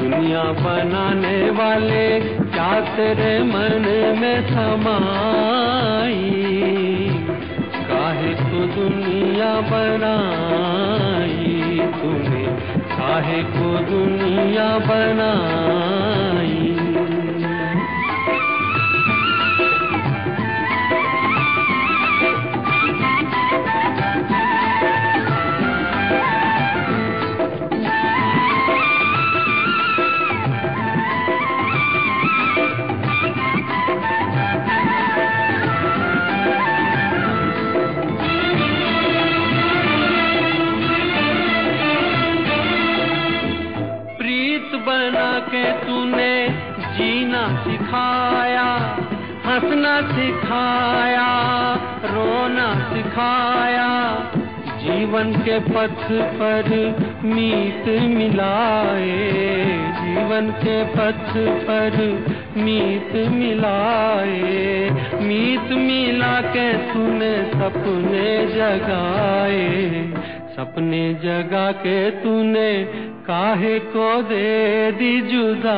दुनिया बनाने वाले क्या तेरे मन में समाई? काहे को दुनिया बनाई? काहे को दुनिया बनाई। के पथ पर मीत मिलाए, जीवन के पथ पर मीत मिलाए। मीत मिला के तूने सपने जगाए, सपने जगा के तूने काहे को दे दी जुदाई।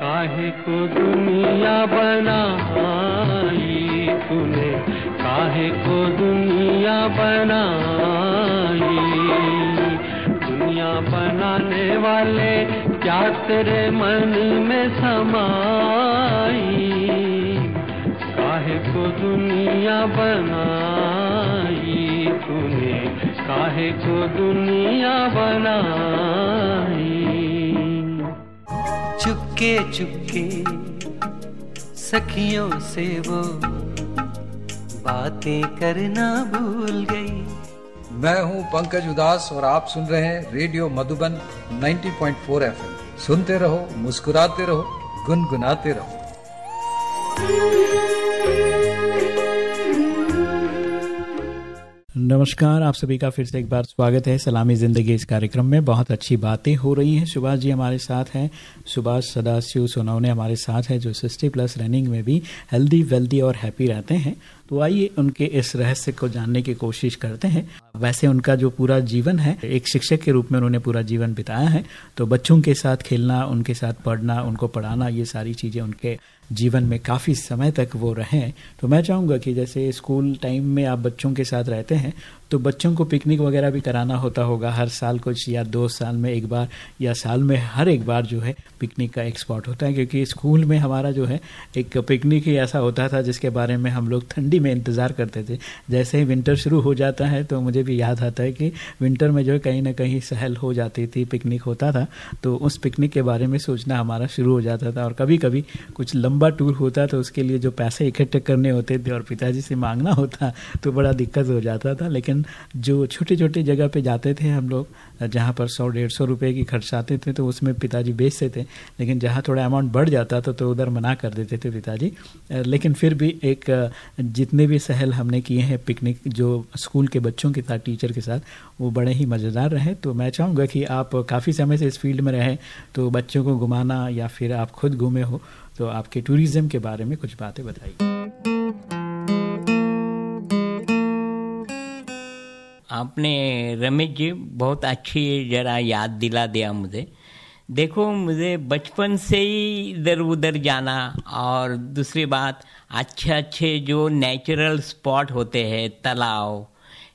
काहे को दुनिया बनाई तूने, काहे को दुनिया बनाई। दुनिया बनाने वाले क्या तेरे मन में समाई? काहे को दुनिया बनाई? तूने काहे को दुनिया बनाई? चुपके चुपके सखियों से वो बातें करना भूल गई। मैं हूँ पंकज उदास और आप सुन रहे हैं रेडियो मधुबन 90.4 एफएम। सुनते रहो मुस्कुराते रहो गुनगुनाते रहो। नमस्कार आप सभी का फिर से एक बार स्वागत है सलामी ज़िंदगी इस कार्यक्रम में। बहुत अच्छी बातें हो रही हैं। सुभाष जी हमारे साथ हैं। सुभाष सदाशिव सोनवने हमारे साथ हैं जो सिक्सटी प्लस रनिंग में भी हेल्दी वेल्दी और हैप्पी रहते हैं। तो आइए उनके इस रहस्य को जानने की कोशिश करते हैं। वैसे उनका जो पूरा जीवन है, एक शिक्षक के रूप में उन्होंने पूरा जीवन बिताया है तो बच्चों के साथ खेलना, उनके साथ पढ़ना, उनको पढ़ाना, ये सारी चीज़ें उनके जीवन में काफ़ी समय तक वो रहें तो मैं चाहूँगा कि जैसे स्कूल टाइम में आप बच्चों के साथ रहते हैं तो बच्चों को पिकनिक वगैरह भी कराना होता होगा। हर साल कुछ या दो साल में एक बार, या साल में हर एक बार जो है पिकनिक का एक स्पॉट होता है, क्योंकि स्कूल में हमारा जो है एक पिकनिक ही ऐसा होता था जिसके बारे में हम लोग ठंडी ठंडी में इंतज़ार करते थे। जैसे ही विंटर शुरू हो जाता है तो मुझे भी याद आता है कि विंटर में जो है कहीं ना कहीं सहल हो जाती थी पिकनिक होता था तो उस पिकनिक के बारे में सोचना हमारा शुरू हो जाता था। और कभी कभी कुछ लंबा टूर होता तो उसके लिए जो पैसे इकट्ठे करने होते थे और पिताजी से मांगना होता तो बड़ा दिक्कत हो जाता था। लेकिन जो छोटे छोटे जगह पर जाते थे हम लोग जहाँ पर सौ, डेढ़ सौ रुपये की खर्च आते थे तो उसमें पिताजी बेचते थे। लेकिन जहाँ थोड़ा अमाउंट बढ़ जाता था तो उधर मना कर देते थे पिताजी। लेकिन फिर भी एक जितने भी सहल हमने किए हैं पिकनिक जो स्कूल के बच्चों के साथ टीचर के साथ, वो बड़े ही मज़ेदार रहे। तो मैं चाहूँगा कि आप काफ़ी समय से इस फ़ील्ड में रहें तो बच्चों को घुमाना या फिर आप खुद घूमे हो तो आपके टूरिज़्म के बारे में कुछ बातें बताइए। आपने रमेश जी, बहुत अच्छी जरा याद दिला दिया मुझे। देखो, मुझे बचपन से ही इधर उधर जाना और दूसरी बात अच्छे अच्छे जो नेचुरल स्पॉट होते हैं, तालाब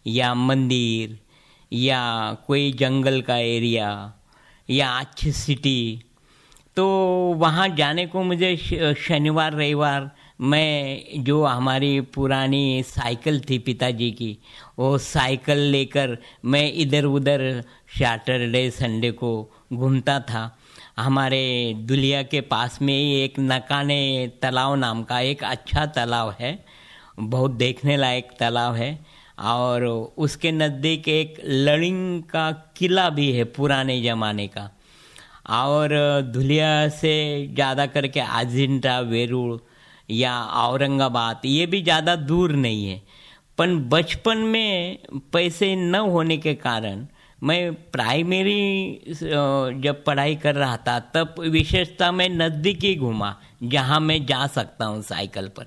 या मंदिर या कोई जंगल का एरिया या अच्छी सिटी तो वहाँ जाने को मुझे शनिवार, रविवार, मैं जो हमारी पुरानी साइकिल थी पिताजी की वो साइकिल लेकर मैं इधर उधर सैटरडे संडे को घूमता था। हमारे दुलिया के पास में ही एक नकाने तालाब नाम का एक अच्छा तालाब है। बहुत देखने लायक तालाब है और उसके नज़दीक एक लड़िंग का किला भी है पुराने ज़माने का। और धुलिया से ज़्यादा करके आजिंटा वेरूड़ या औरंगाबाद, ये भी ज़्यादा दूर नहीं है। पर बचपन में पैसे न होने के कारण मैं प्राइमरी जब पढ़ाई कर रहा था, तब विशेषता मैं नज़दीक घूमा, जहाँ मैं जा सकता हूँ साइकिल पर।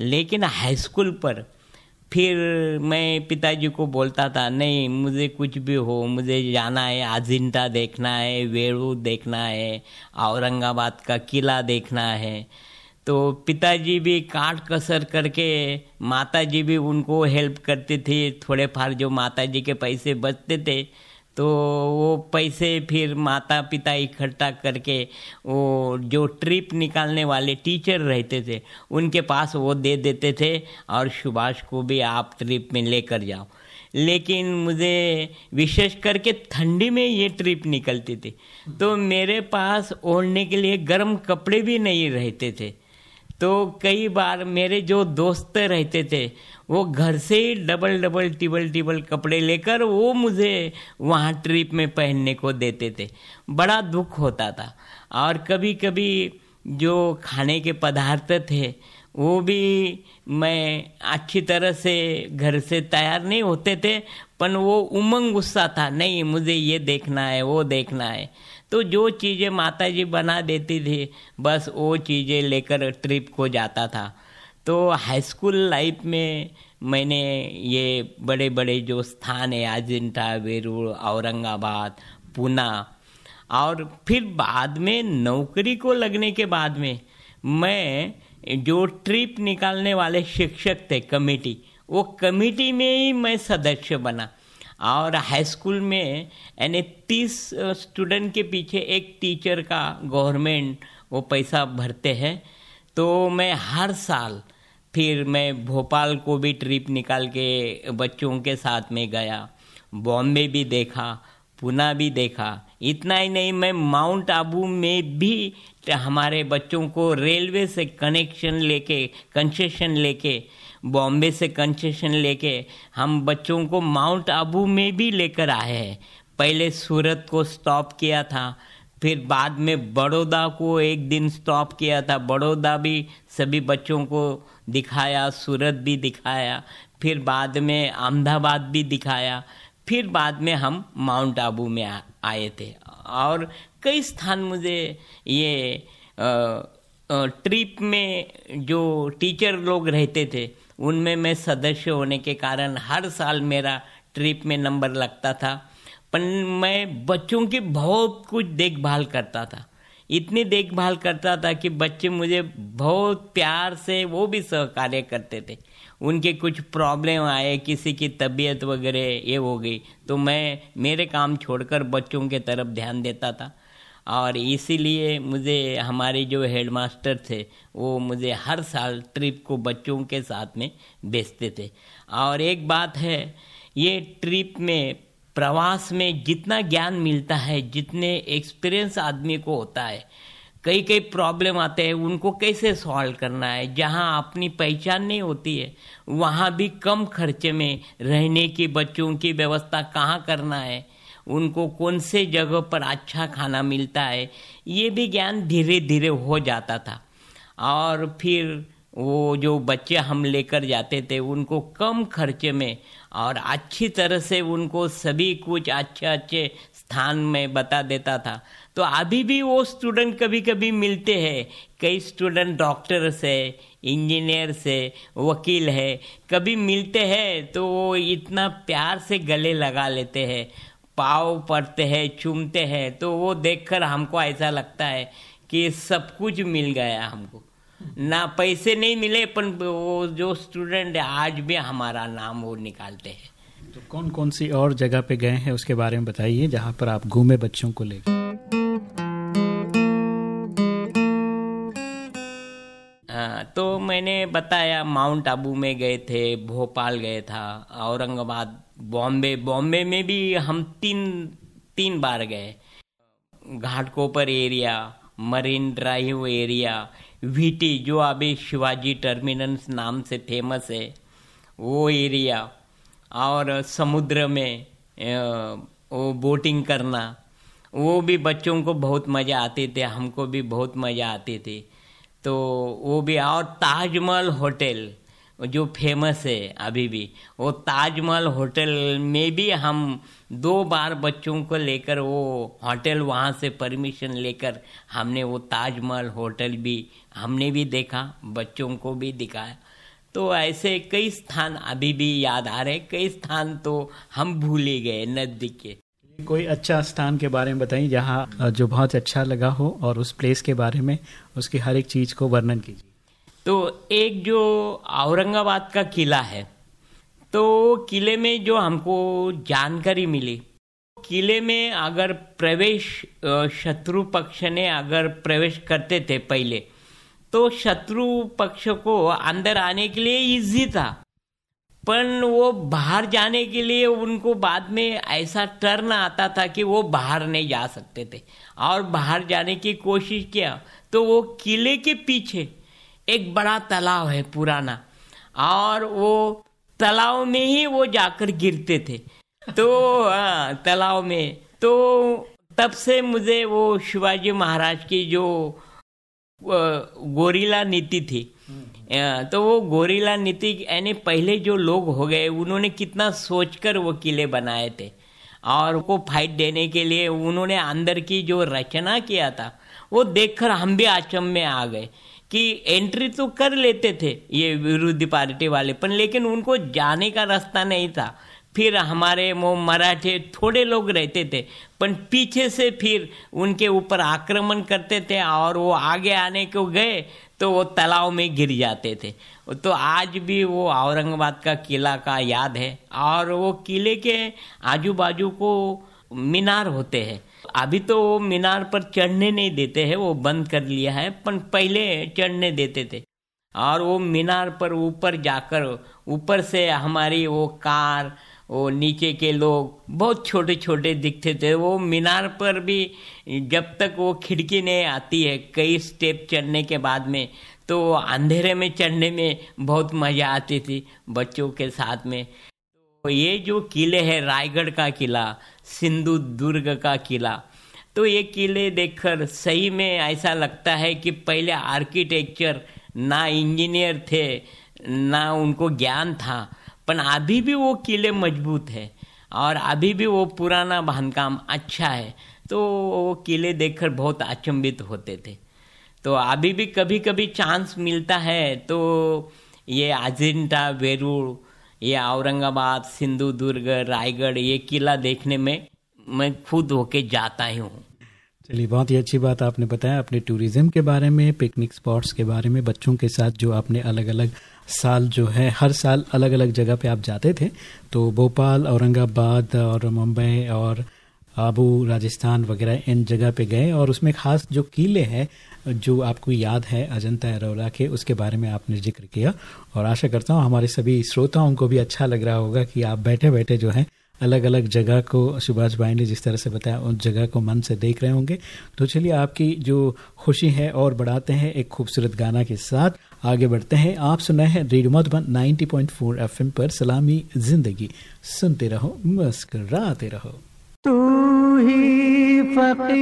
लेकिन हाई स्कूल पर फिर मैं पिताजी को बोलता था, नहीं, मुझे कुछ भी हो, मुझे जाना है आजिंटा देखना है वेड़ू देखना है, औरंगाबाद का किला देखना है। तो पिताजी भी काट कसर करके माताजी भी उनको हेल्प करती थी। थोड़े फार जो माताजी के पैसे बचते थे तो वो पैसे फिर माता पिता इकट्ठा करके वो जो ट्रिप निकालने वाले टीचर रहते थे, उनके पास वो दे देते थे और सुभाष को भी आप ट्रिप में लेकर जाओ। लेकिन मुझे विशेष करके ठंडी में ये ट्रिप निकलती थी। तो मेरे पास ओढ़ने के लिए गर्म कपड़े भी नहीं रहते थे। तो कई बार मेरे जो दोस्त रहते थे, वो घर से ही डबल डबल टिबल टिबल कपड़े लेकर वो मुझे वहाँ ट्रिप में पहनने को देते थे। बड़ा दुख होता था। और कभी कभी जो खाने के पदार्थ थे, वो भी मैं अच्छी तरह से घर से तैयार नहीं होते थे, पर वो उमंग गुस्सा था, नहीं, मुझे ये देखना है, वो देखना है। तो जो चीज़ें माता जी बना देती थी, बस वो चीज़ें लेकर ट्रिप को जाता था। तो हाई स्कूल लाइफ में मैंने ये बड़े बड़े जो स्थान है, अजिंठा वेरूर औरंगाबाद पूना और फिर बाद में नौकरी को लगने के बाद में मैं जो ट्रिप निकालने वाले शिक्षक थे कमेटी वो कमेटी में ही मैं सदस्य बना। और हाई स्कूल में यानी तीस स्टूडेंट के पीछे एक टीचर का गवर्नमेंट वो पैसा भरते हैं। तो मैं हर साल फिर मैं भोपाल को भी ट्रिप निकाल के बच्चों के साथ में गया। बॉम्बे भी देखा पुना भी देखा। इतना ही नहीं, मैं माउंट आबू में भी हमारे बच्चों को रेलवे से कनेक्शन लेके कंसेशन लेके बॉम्बे से कंसेशन लेके हम बच्चों को माउंट आबू में भी लेकर आए हैं। पहले सूरत को स्टॉप किया था फिर बाद में बड़ौदा को एक दिन स्टॉप किया था। बड़ौदा भी सभी बच्चों को दिखाया सूरत भी दिखाया फिर बाद में अहमदाबाद भी दिखाया फिर बाद में हम माउंट आबू में आए थे। और कई स्थान मुझे ये आ, ट्रिप में जो टीचर लोग रहते थे उनमें मैं सदस्य होने के कारण हर साल मेरा ट्रिप में नंबर लगता था। पर मैं बच्चों की बहुत कुछ देखभाल करता था। इतनी देखभाल करता था कि बच्चे मुझे बहुत प्यार से वो भी सहकार्य करते थे। उनके कुछ प्रॉब्लम आए, किसी की तबीयत वगैरह ये हो गई तो मैं, मेरे काम छोड़कर बच्चों के तरफ़ ध्यान देता था। और इसीलिए मुझे हमारे जो हेडमास्टर थे, वो मुझे हर साल ट्रिप को बच्चों के साथ में भेजते थे। और एक बात है, ये ट्रिप में, प्रवास में जितना ज्ञान मिलता है, जितने एक्सपीरियंस आदमी को होता है कई कई प्रॉब्लम आते हैं, उनको कैसे सॉल्व करना है? जहाँ अपनी पहचान नहीं होती है, वहाँ भी कम खर्चे में रहने की, बच्चों की व्यवस्था कहाँ करना है? उनको कौन से जगह पर अच्छा खाना मिलता है, ये भी ज्ञान धीरे धीरे हो जाता था। और फिर वो जो बच्चे हम लेकर जाते थे, उनको कम खर्चे में और अच्छी तरह से उनको सभी कुछ अच्छे अच्छे स्थान में बता देता था। तो अभी भी वो स्टूडेंट कभी कभी मिलते हैं। कई स्टूडेंट डॉक्टर से इंजीनियर से, वकील है, कभी मिलते हैं तो वो इतना प्यार से गले लगा लेते हैं। पाव पड़ते हैं, चूमते हैं तो वो देखकर हमको ऐसा लगता है कि सब कुछ मिल गया हमको। ना पैसे नहीं मिले, पर वो जो स्टूडेंट है, आज भी हमारा नाम वो निकालते हैं। तो कौन कौन सी और जगह पे गए हैं, उसके बारे में बताइए, जहाँ पर आप घूमे बच्चों को लेकर। तो मैंने बताया, माउंट आबू में गए थे, भोपाल गए था, औरंगाबाद, बॉम्बे। बॉम्बे में भी हम तीन तीन बार गए। Ghatkopar area, marine drive area VT जो अभी शिवाजी टर्मिनस नाम से फ़ेमस है, वो एरिया। और समुद्र में वो बोटिंग करना, वो भी बच्चों को बहुत मज़ा आते थे, हमको भी बहुत मज़ा आती थी। तो वो भी और ताजमहल होटल, जो फ़ेमस है अभी भी। वो ताजमहल होटल में भी हम दो बार बच्चों को लेकर वो होटल वहाँ से परमिशन लेकर हमने वो ताजमहल होटल भी, हमने भी देखा, बच्चों को भी दिखाया। तो ऐसे कई स्थान अभी भी याद आ रहे कई स्थान तो हम भूल ही गए नज़दीक के। कोई अच्छा स्थान के बारे में बताइए जहाँ जो बहुत अच्छा लगा हो और उस प्लेस के बारे में उसकी हर एक चीज़ को वर्णन कीजिए। तो एक जो औरंगाबाद का किला है तो किले में जो हमको जानकारी मिली, किले में अगर प्रवेश शत्रु पक्ष ने अगर प्रवेश करते थे पहले तो शत्रु पक्ष को अंदर आने के लिए इजी था। पर वो बाहर जाने के लिए उनको बाद में ऐसा टर्न आता था कि वो बाहर नहीं जा सकते थे। और बाहर जाने की कोशिश किया तो वो किले के पीछे एक बड़ा तालाब है पुराना, और वो तालाब में ही वो जाकर गिरते थे। तो तालाब में। तो तब से मुझे वो शिवाजी महाराज की जो गोरीला नीति थी तो वो गोरीला नीति यानी पहले जो लोग हो गए, उन्होंने कितना सोचकर वो किले बनाए थे। और को फाइट देने के लिए उन्होंने अंदर की जो रचना किया था, वो देखकर हम भी आचम में आ गए कि एंट्री तो कर लेते थे ये विरोधी पार्टी वाले, पर लेकिन उनको जाने का रास्ता नहीं था। फिर हमारे वो मराठे थोड़े लोग रहते थे, पर पीछे से फिर उनके ऊपर आक्रमण करते थे और वो आगे आने को गए तो वो तालाब में गिर जाते थे। तो आज भी वो औरंगाबाद का किला का याद है और वो किले के आजू बाजू को मीनार होते हैं। अभी तो वो मीनार पर चढ़ने नहीं देते हैं, वो बंद कर लिया है, पर पहले चढ़ने देते थे। और वो मीनार पर ऊपर जाकर, ऊपर से हमारी वो कार वो नीचे के लोग बहुत छोटे छोटे दिखते थे। वो मीनार पर भी जब तक वो खिड़की नहीं आती है, कई स्टेप चढ़ने के बाद में तो अंधेरे में चढ़ने में बहुत मज़ा आती थी बच्चों के साथ में। तो ये जो किले हैं, रायगढ़ का किला, सिंधु दुर्ग का किला तो ये किले देखकर सही में ऐसा लगता है कि पहले आर्किटेक्चर ना इंजीनियर थे, ना उनको ज्ञान था। पर अभी भी वो किले मज़बूत है और अभी भी वो पुराना बांधकाम अच्छा है तो वो किले देखकर बहुत अचंभित होते थे। तो अभी भी कभी कभी चांस मिलता है तो ये अजिंठा वेरूर ये औरंगाबाद सिंधु दुर्ग रायगढ़, ये किला देखने में मैं खुद होके जाता ही हूँ। चलिए, बहुत ही अच्छी बात आपने बताया, अपने टूरिज़्म के बारे में पिकनिक स्पॉट्स के बारे में, बच्चों के साथ जो आपने अलग अलग साल जो है, हर साल अलग अलग जगह पे आप जाते थे तो भोपाल, औरंगाबाद और मुंबई और आबू, राजस्थान वगैरह इन जगह पे गए और उसमें खास जो किले हैं, जो आपको याद है, अजंता अरोरा के, उसके बारे में आपने ज़िक्र किया और आशा करता हूँ हमारे सभी श्रोताओं को भी अच्छा लग रहा होगा कि आप बैठे बैठे जो है अलग अलग जगह को सुभाष भाई ने जिस तरह से बताया, उन जगह को मन से देख रहे होंगे। तो चलिए, आपकी जो खुशी है और बढ़ाते हैं एक खूबसूरत गाना के साथ, आगे बढ़ते हैं। आप सुना है रेडियो मधुबन 90.4 एफएम पर सलामी ज़िंदगी। सुनते रहो, मुस्कराते रहो। तू ही फकीर,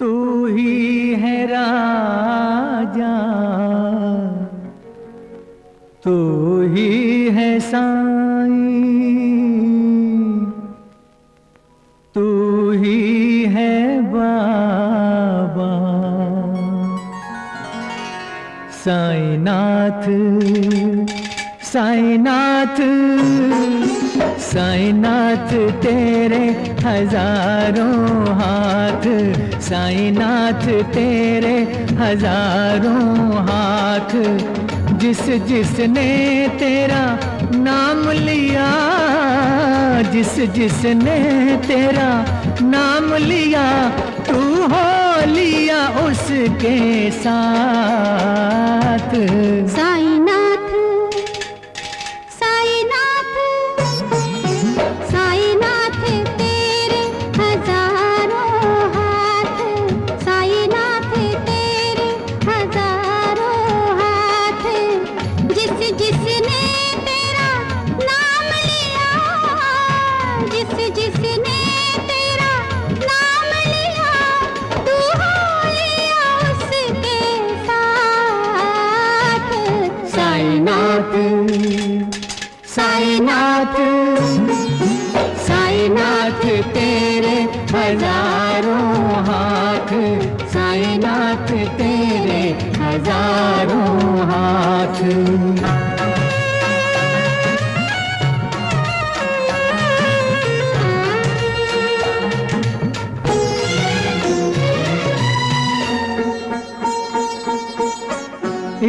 तू ही तू ही है साईं। तू ही है बाबा। साईनाथ साईनाथ साईनाथ तेरे हज़ारों हाथ। साईनाथ तेरे हज़ारों हाथ। जिस जिसने तेरा नाम लिया, जिस जिसने तेरा नाम लिया, तू हो लिया उसके साथ। साईनाथ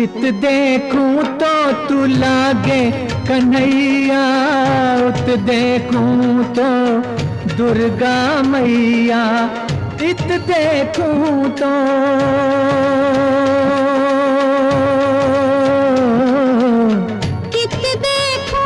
इत देखूँ तो तू लागे कन्हैया। उत देखूँ तो दुर्गा मैया। इत देखूँ तो कित देखो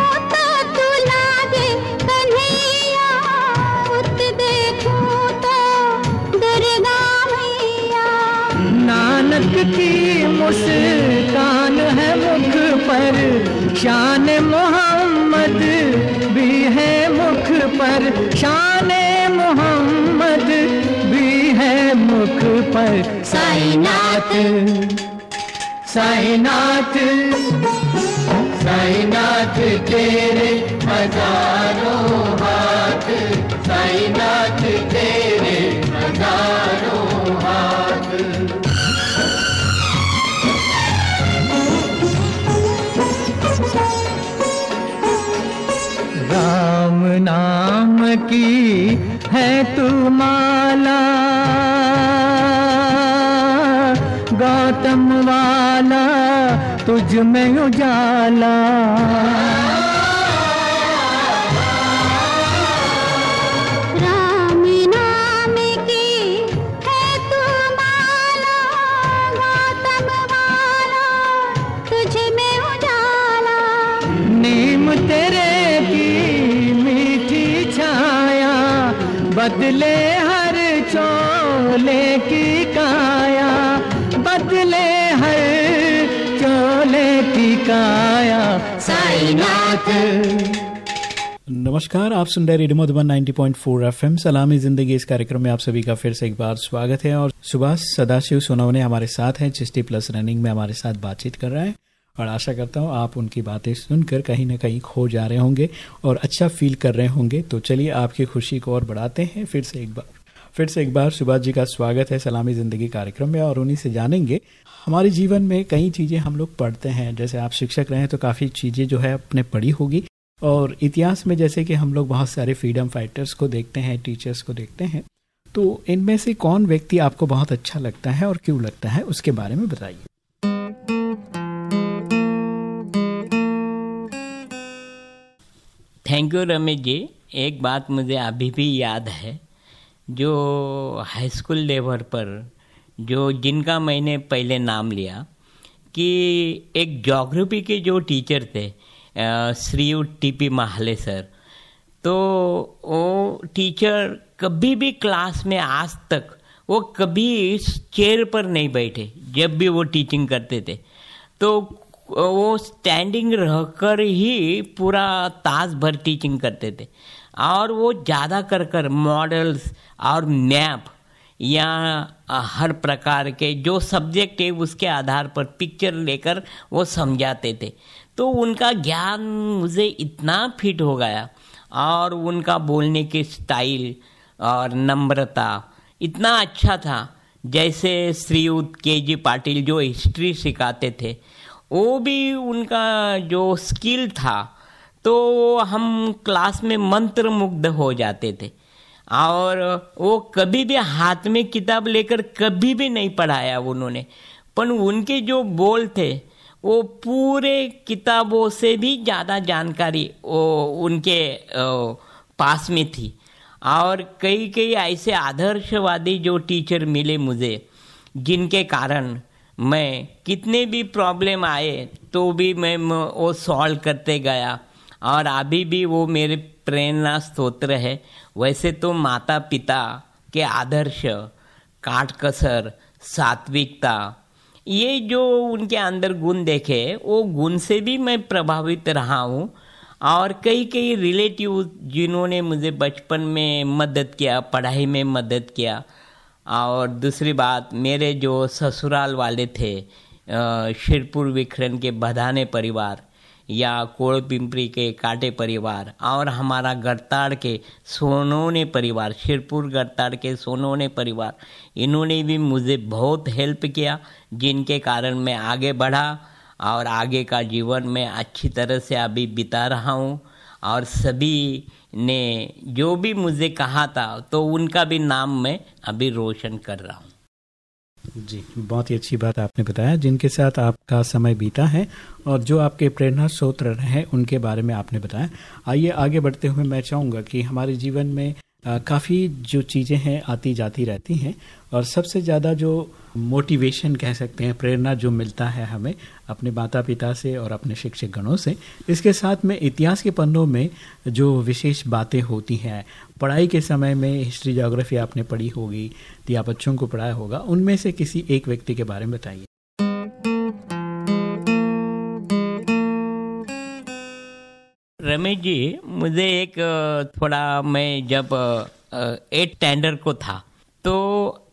शान मोहम्मद भी है मुख पर। शान मोहम्मद भी है मुख पर। साईनाथ साईनाथ साईनाथ तेरे हज़ारों की है तू माला। गौतम वाला तुझ में उजाला। नमस्कार, आप सुन रहे रेडियो मधुबन 90.4 एफएम। सलामी ज़िंदगी इस कार्यक्रम में आप सभी का फिर से एक बार स्वागत है और सुभाष सदाशिव सोनवने हमारे साथ हैं चिस्टी प्लस रनिंग में हमारे साथ बातचीत कर रहे हैं। और आशा करता हूँ आप उनकी बातें सुनकर कहीं ना कहीं खो जा रहे होंगे और अच्छा फील कर रहे होंगे। तो चलिए आपकी खुशी को और बढ़ाते हैं फिर से एक बार। फिर से एक बार सुभाष जी का स्वागत है सलामी ज़िंदगी कार्यक्रम में और उन्हीं से जानेंगे हमारे जीवन में कई चीज़ें हम लोग पढ़ते हैं। जैसे आप शिक्षक रहे हैं तो काफ़ी चीज़ें जो है अपने पढ़ी होगी। और इतिहास में जैसे कि हम लोग बहुत सारे फ्रीडम फाइटर्स को देखते हैं टीचर्स को देखते हैं तो इनमें से कौन व्यक्ति आपको बहुत अच्छा लगता है और क्यों लगता है, उसके बारे में बताइए। थैंक यू रमेश जी एक बात मुझे अभी भी याद है, जो हाई स्कूल लेवल पर, जो जिनका मैंने पहले नाम लिया, कि एक ज्योग्राफी के जो टीचर थे अ, Shri T P Mahale sir. तो वो टीचर कभी भी क्लास में आज तक वो कभी इस चेयर पर नहीं बैठे जब भी वो टीचिंग करते थे। तो वो स्टैंडिंग रहकर ही पूरा तास भर टीचिंग करते थे। और वो ज़्यादा कर कर मॉडल्स और मैप या हर प्रकार के जो सब्जेक्ट है उसके आधार पर पिक्चर लेकर वो समझाते थे। तो उनका ज्ञान मुझे इतना फिट हो गया। और उनका बोलने के स्टाइल और नम्रता इतना अच्छा था। जैसे श्रीयुत के जी पाटिल जो हिस्ट्री सिखाते थे, वो भी उनका जो स्किल था तो हम क्लास में मंत्र मुग्ध हो जाते थे। और वो कभी भी हाथ में किताब लेकर कभी भी नहीं पढ़ाया उन्होंने। पर उनके जो बोल थे वो पूरे किताबों से भी ज़्यादा जानकारी वो उनके पास में थी। और कई कई ऐसे आदर्शवादी जो टीचर मिले मुझे, जिनके कारण मैं कितने भी प्रॉब्लम आए तो भी मैं वो सॉल्व करते गया। और अभी भी वो मेरे प्रेरणा स्तोत्र है वैसे तो माता पिता के आदर्श, काटकसर, सात्विकता ये जो उनके अंदर गुण देखे, वो गुण से भी मैं प्रभावित रहा हूँ। और कई कई रिलेटिव जिन्होंने मुझे बचपन में मदद किया, पढ़ाई में मदद किया। और दूसरी बात, मेरे जो ससुराल वाले थे शिरपुर विखरन के बधाने परिवार या कोड़ पिंपरी के काटे परिवार और हमारा गरताड़ के सोनोने परिवार, शिरपुर गरताड़ के सोनोने परिवार, इन्होंने भी मुझे बहुत हेल्प किया, जिनके कारण मैं आगे बढ़ा और आगे का जीवन में अच्छी तरह से अभी बिता रहा हूँ। और सभी ने जो भी मुझे कहा था तो उनका भी नाम मैं अभी रोशन कर रहा हूँ। जी, बहुत ही अच्छी बात आपने बताया, जिनके साथ आपका समय बीता है और जो आपके प्रेरणा स्रोत रहे हैं, उनके बारे में आपने बताया। आइए, आगे बढ़ते हुए मैं चाहूँगा कि हमारे जीवन में काफ़ी जो चीज़ें हैं, आती जाती रहती हैं और सबसे ज़्यादा जो मोटिवेशन कह सकते हैं, प्रेरणा जो मिलता है हमें अपने माता पिता से और अपने शिक्षक गणों से, इसके साथ में इतिहास के पन्नों में जो विशेष बातें होती हैं, पढ़ाई के समय में हिस्ट्री जोग्राफी आपने पढ़ी होगी, या बच्चों को पढ़ाया होगा, उनमें से किसी एक व्यक्ति के बारे में बताइए। रमेश जी मुझे एक थोड़ा मैं जब एट टेंडर को था तो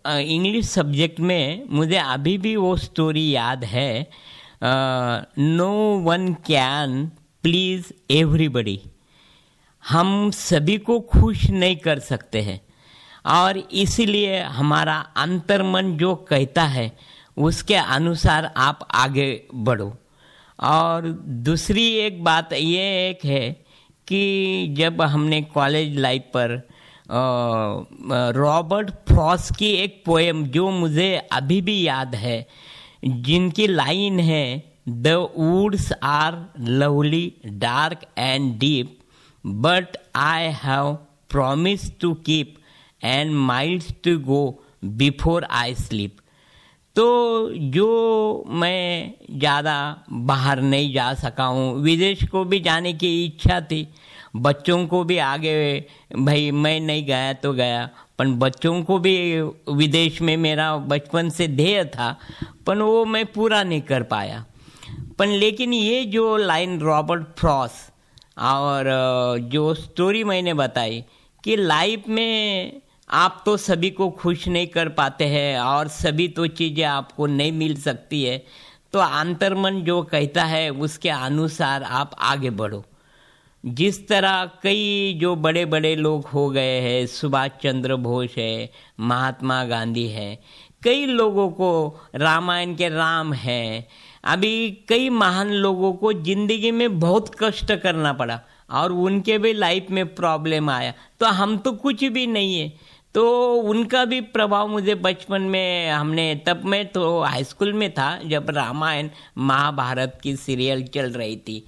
इंग्लिश सब्जेक्ट में मुझे अभी भी वो स्टोरी याद है no one can please everybody हम सभी को खुश नहीं कर सकते हैं। और इसलिए हमारा अंतर्मन जो कहता है, उसके अनुसार आप आगे बढ़ो। और दूसरी एक बात ये एक है कि जब हमने कॉलेज लाइफ पर रॉबर्ट फ्रॉस की एक पोएम जो मुझे अभी भी याद है, जिनकी लाइन है the woods are lovely dark and deep but I have promised to keep and miles to go before I sleep तो जो मैं ज़्यादा बाहर नहीं जा सका हूँ, विदेश को भी जाने की इच्छा थी, बच्चों को भी आगे, भाई मैं नहीं गया तो गया, पर बच्चों को भी विदेश में मेरा बचपन से ध्येय था, पर वो मैं पूरा नहीं कर पाया। पर लेकिन ये जो लाइन रॉबर्ट फ्रॉस और जो स्टोरी मैंने बताई कि लाइफ में आप तो सभी को खुश नहीं कर पाते हैं और सभी तो चीज़ें आपको नहीं मिल सकती है। तो अंतर्मन जो कहता है, उसके अनुसार आप आगे बढ़ो। जिस तरह कई जो बड़े बड़े लोग हो गए हैं, सुभाष चंद्र बोस है, महात्मा गांधी है, कई लोगों को रामायण के राम हैं। अभी कई महान लोगों को ज़िंदगी में बहुत कष्ट करना पड़ा और उनके भी लाइफ में प्रॉब्लम आया। तो हम तो कुछ भी नहीं है। तो उनका भी प्रभाव मुझे बचपन में हमने, तब मैं तो हाई स्कूल में था, जब रामायण महाभारत की सीरियल चल रही थी।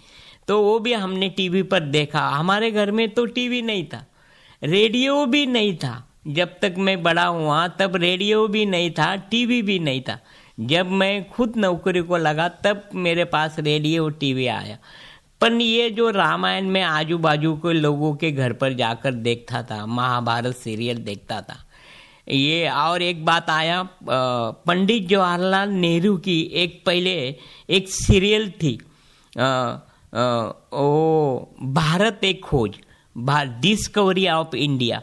तो वो भी हमने टीवी पर देखा। हमारे घर में तो टीवी नहीं था। रेडियो भी नहीं था। जब तक मैं बड़ा हुआ, तब रेडियो भी नहीं था टीवी भी नहीं था। जब मैं खुद नौकरी को लगा, तब मेरे पास रेडियो टीवी आया। पर ये जो रामायण में आजू बाजू के लोगों के घर पर जाकर देखता था महाभारत सीरियल देखता था ये और एक बात आया पंडित जवाहरलाल नेहरू की एक पहले एक सीरियल थी अ, अ, ओ भारत एक खोज डिस्कवरी ऑफ़ इंडिया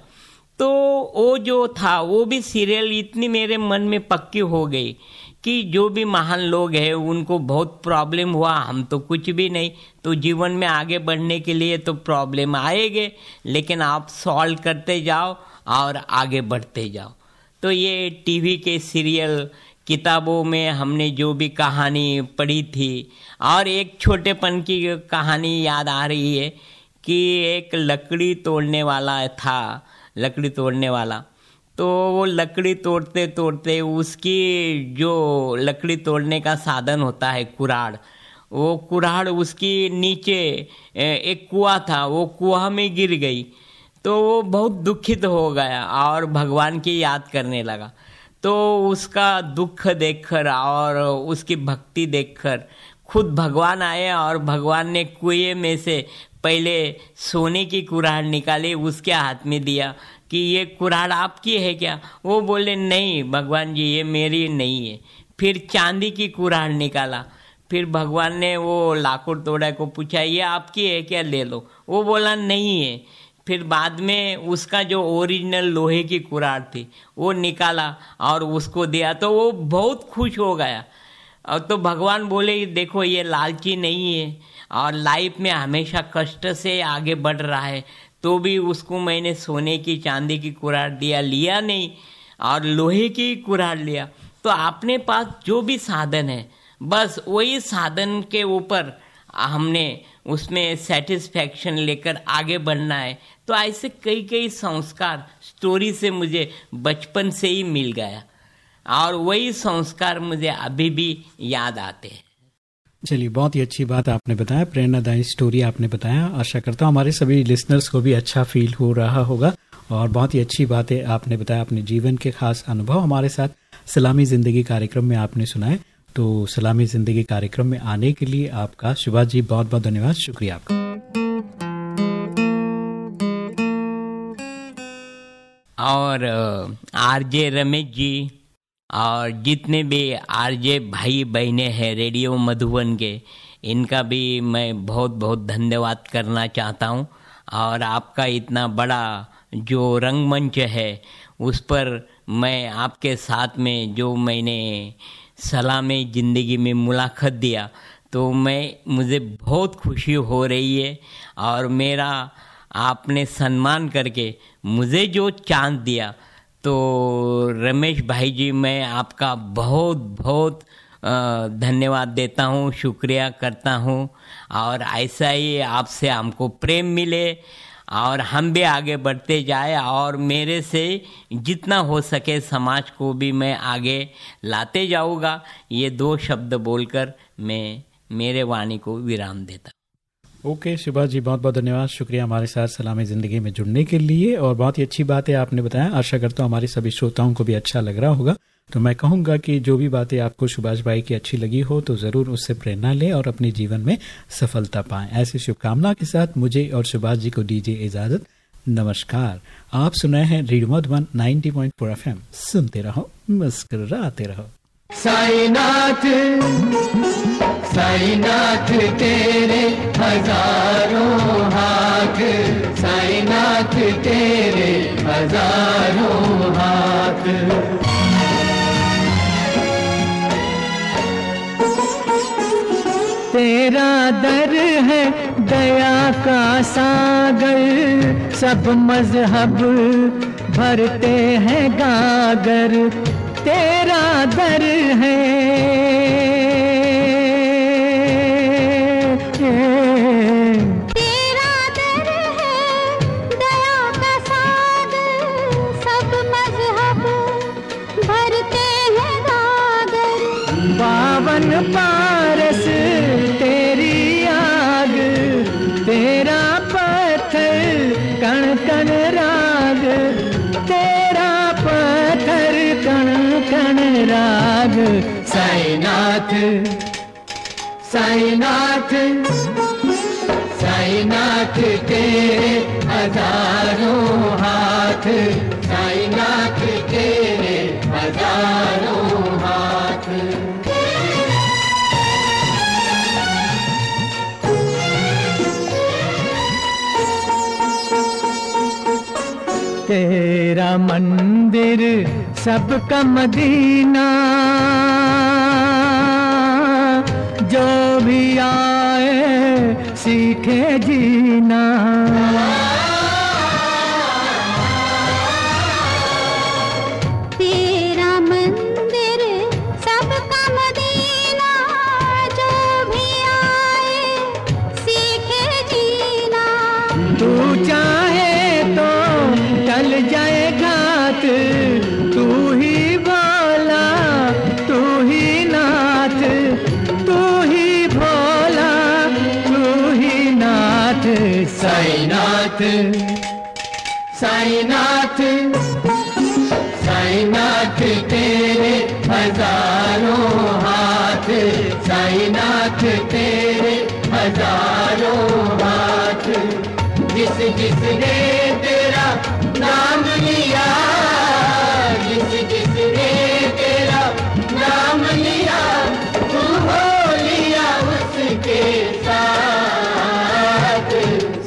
तो वो जो था वो भी सीरियल इतनी मेरे मन में पक्की हो गई कि जो भी महान लोग हैं, उनको बहुत प्रॉब्लम हुआ, हम तो कुछ भी नहीं। तो जीवन में आगे बढ़ने के लिए तो प्रॉब्लम आएँगे, लेकिन आप सॉल्व करते जाओ और आगे बढ़ते जाओ। तो ये टीवी के सीरियल किताबों में हमने जो भी कहानी पढ़ी थी, और एक छोटेपन की कहानी याद आ रही है कि एक लकड़ी तोड़ने वाला था, लकड़ी तोड़ने वाला। तो वो लकड़ी तोड़ते तोड़ते उसकी जो लकड़ी तोड़ने का साधन होता है कुराड़, वो कुराड़ उसकी नीचे एक कुआ था, वो कुआ में गिर गई। तो वो बहुत दुखित हो गया और भगवान की याद करने लगा। तो उसका दुख देखकर और उसकी भक्ति देखकर खुद भगवान आए और भगवान ने कुएँ में से पहले सोने की कुराड़ निकाली, उसके हाथ में दिया। कि ये कुराड़ आपकी है क्या? वो बोले, नहीं, भगवान जी, ये मेरी नहीं है। फिर चांदी की कुराड़ निकाला। फिर भगवान ने वो लाखों तोड़ा को पूछा, ये आपकी है क्या? ले लो। वो बोला, नहीं है। फिर बाद में उसका जो ओरिजिनल लोहे की कुराड़ थी, वो निकाला और उसको दिया। तो वो बहुत खुश हो गया। और तो भगवान बोले, देखो, ये लालची नहीं है और लाइफ में हमेशा कष्ट से आगे बढ़ रहा है। तो भी उसको मैंने सोने की, चांदी की कुराड़ दिया, लिया नहीं, और लोहे की कुराड़ लिया। तो अपने पास जो भी साधन है, बस वही साधन के ऊपर हमने उसमें सेटिस्फैक्शन लेकर आगे बढ़ना है। तो ऐसे कई कई संस्कार स्टोरी से मुझे बचपन से ही मिल गया, और वही संस्कार मुझे अभी भी याद आते हैं। चलिए, बहुत ही अच्छी बात आपने बताया, प्रेरणादायी स्टोरी आपने बताया। आशा करता हूँ हमारे सभी लिसनर्स को भी अच्छा फील हो रहा होगा और बहुत ही अच्छी बातें आपने बताया, अपने जीवन के खास अनुभव हमारे साथ सलामी ज़िंदगी कार्यक्रम में आपने सुनाए। तो सलामी ज़िंदगी कार्यक्रम में आने के लिए आपका सुभाष जी बहुत बहुत धन्यवाद, शुक्रिया आपका। और आरजे रमेश जी और जितने भी आरजे भाई बहने हैं, रेडियो मधुबन के, इनका भी मैं बहुत बहुत धन्यवाद करना चाहता हूँ। और आपका इतना बड़ा जो रंगमंच है, उस पर मैं आपके साथ में जो मैंने सलाम ज़िंदगी में मुलाकात दिया तो मैं, मुझे बहुत खुशी हो रही है। और मेरा आपने सम्मान करके मुझे जो चांस दिया तो रमेश भाई जी मैं आपका बहुत बहुत धन्यवाद देता हूँ, शुक्रिया करता हूँ। और ऐसा ही आपसे हमको प्रेम मिले और हम भी आगे बढ़ते जाए और मेरे से जितना हो सके समाज को भी मैं आगे लाते जाऊँगा। ये दो शब्द बोलकर मैं मेरे वाणी को विराम देता ओके सुभाष जी बहुत बहुत धन्यवाद। शुक्रिया हमारे साथ सलामी ज़िंदगी में जुड़ने के लिए। और बहुत ही अच्छी बात है आपने बताया। आशा करता हूँ हमारे सभी श्रोताओं को भी अच्छा लग रहा होगा। तो मैं कहूँगा कि जो भी बातें आपको सुभाष भाई की अच्छी लगी हो तो ज़रूर उससे प्रेरणा लें और अपने जीवन में सफलता पाएँ। ऐसी शुभकामना के साथ मुझे और सुभाष जी को दीजिए इजाज़त। नमस्कार। आप सुनाए हैं रेडियो मधुबन 90.4 एफएम। सुनते रहो, मुस्कुराते रहो। साईनाथ साईनाथ तेरे हज़ारों हाथ, साईनाथ तेरे हज़ारों हाथ। तेरा दर है दया का सागर, सब मज़हब भरते हैं गागर। तेरा दर है। तेरा दर साईनाथ साईनाथ साईनाथ तेरे हज़ारों हाथ साईनाथ तेरे हज़ारों हाथ। तेरा मंदिर सबका मदीना जो भी आए सीखे जीना। हज़ारों हाथ, साईनाथ तेरे हज़ारों हाथ। जिस जिसने तेरा नाम लिया, जिस जिसने तेरा नाम लिया, तू हो लिया उसके साथ।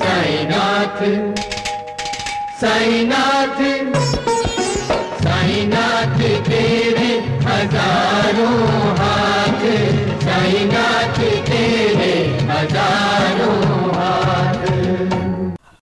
साईनाथ साईनाथ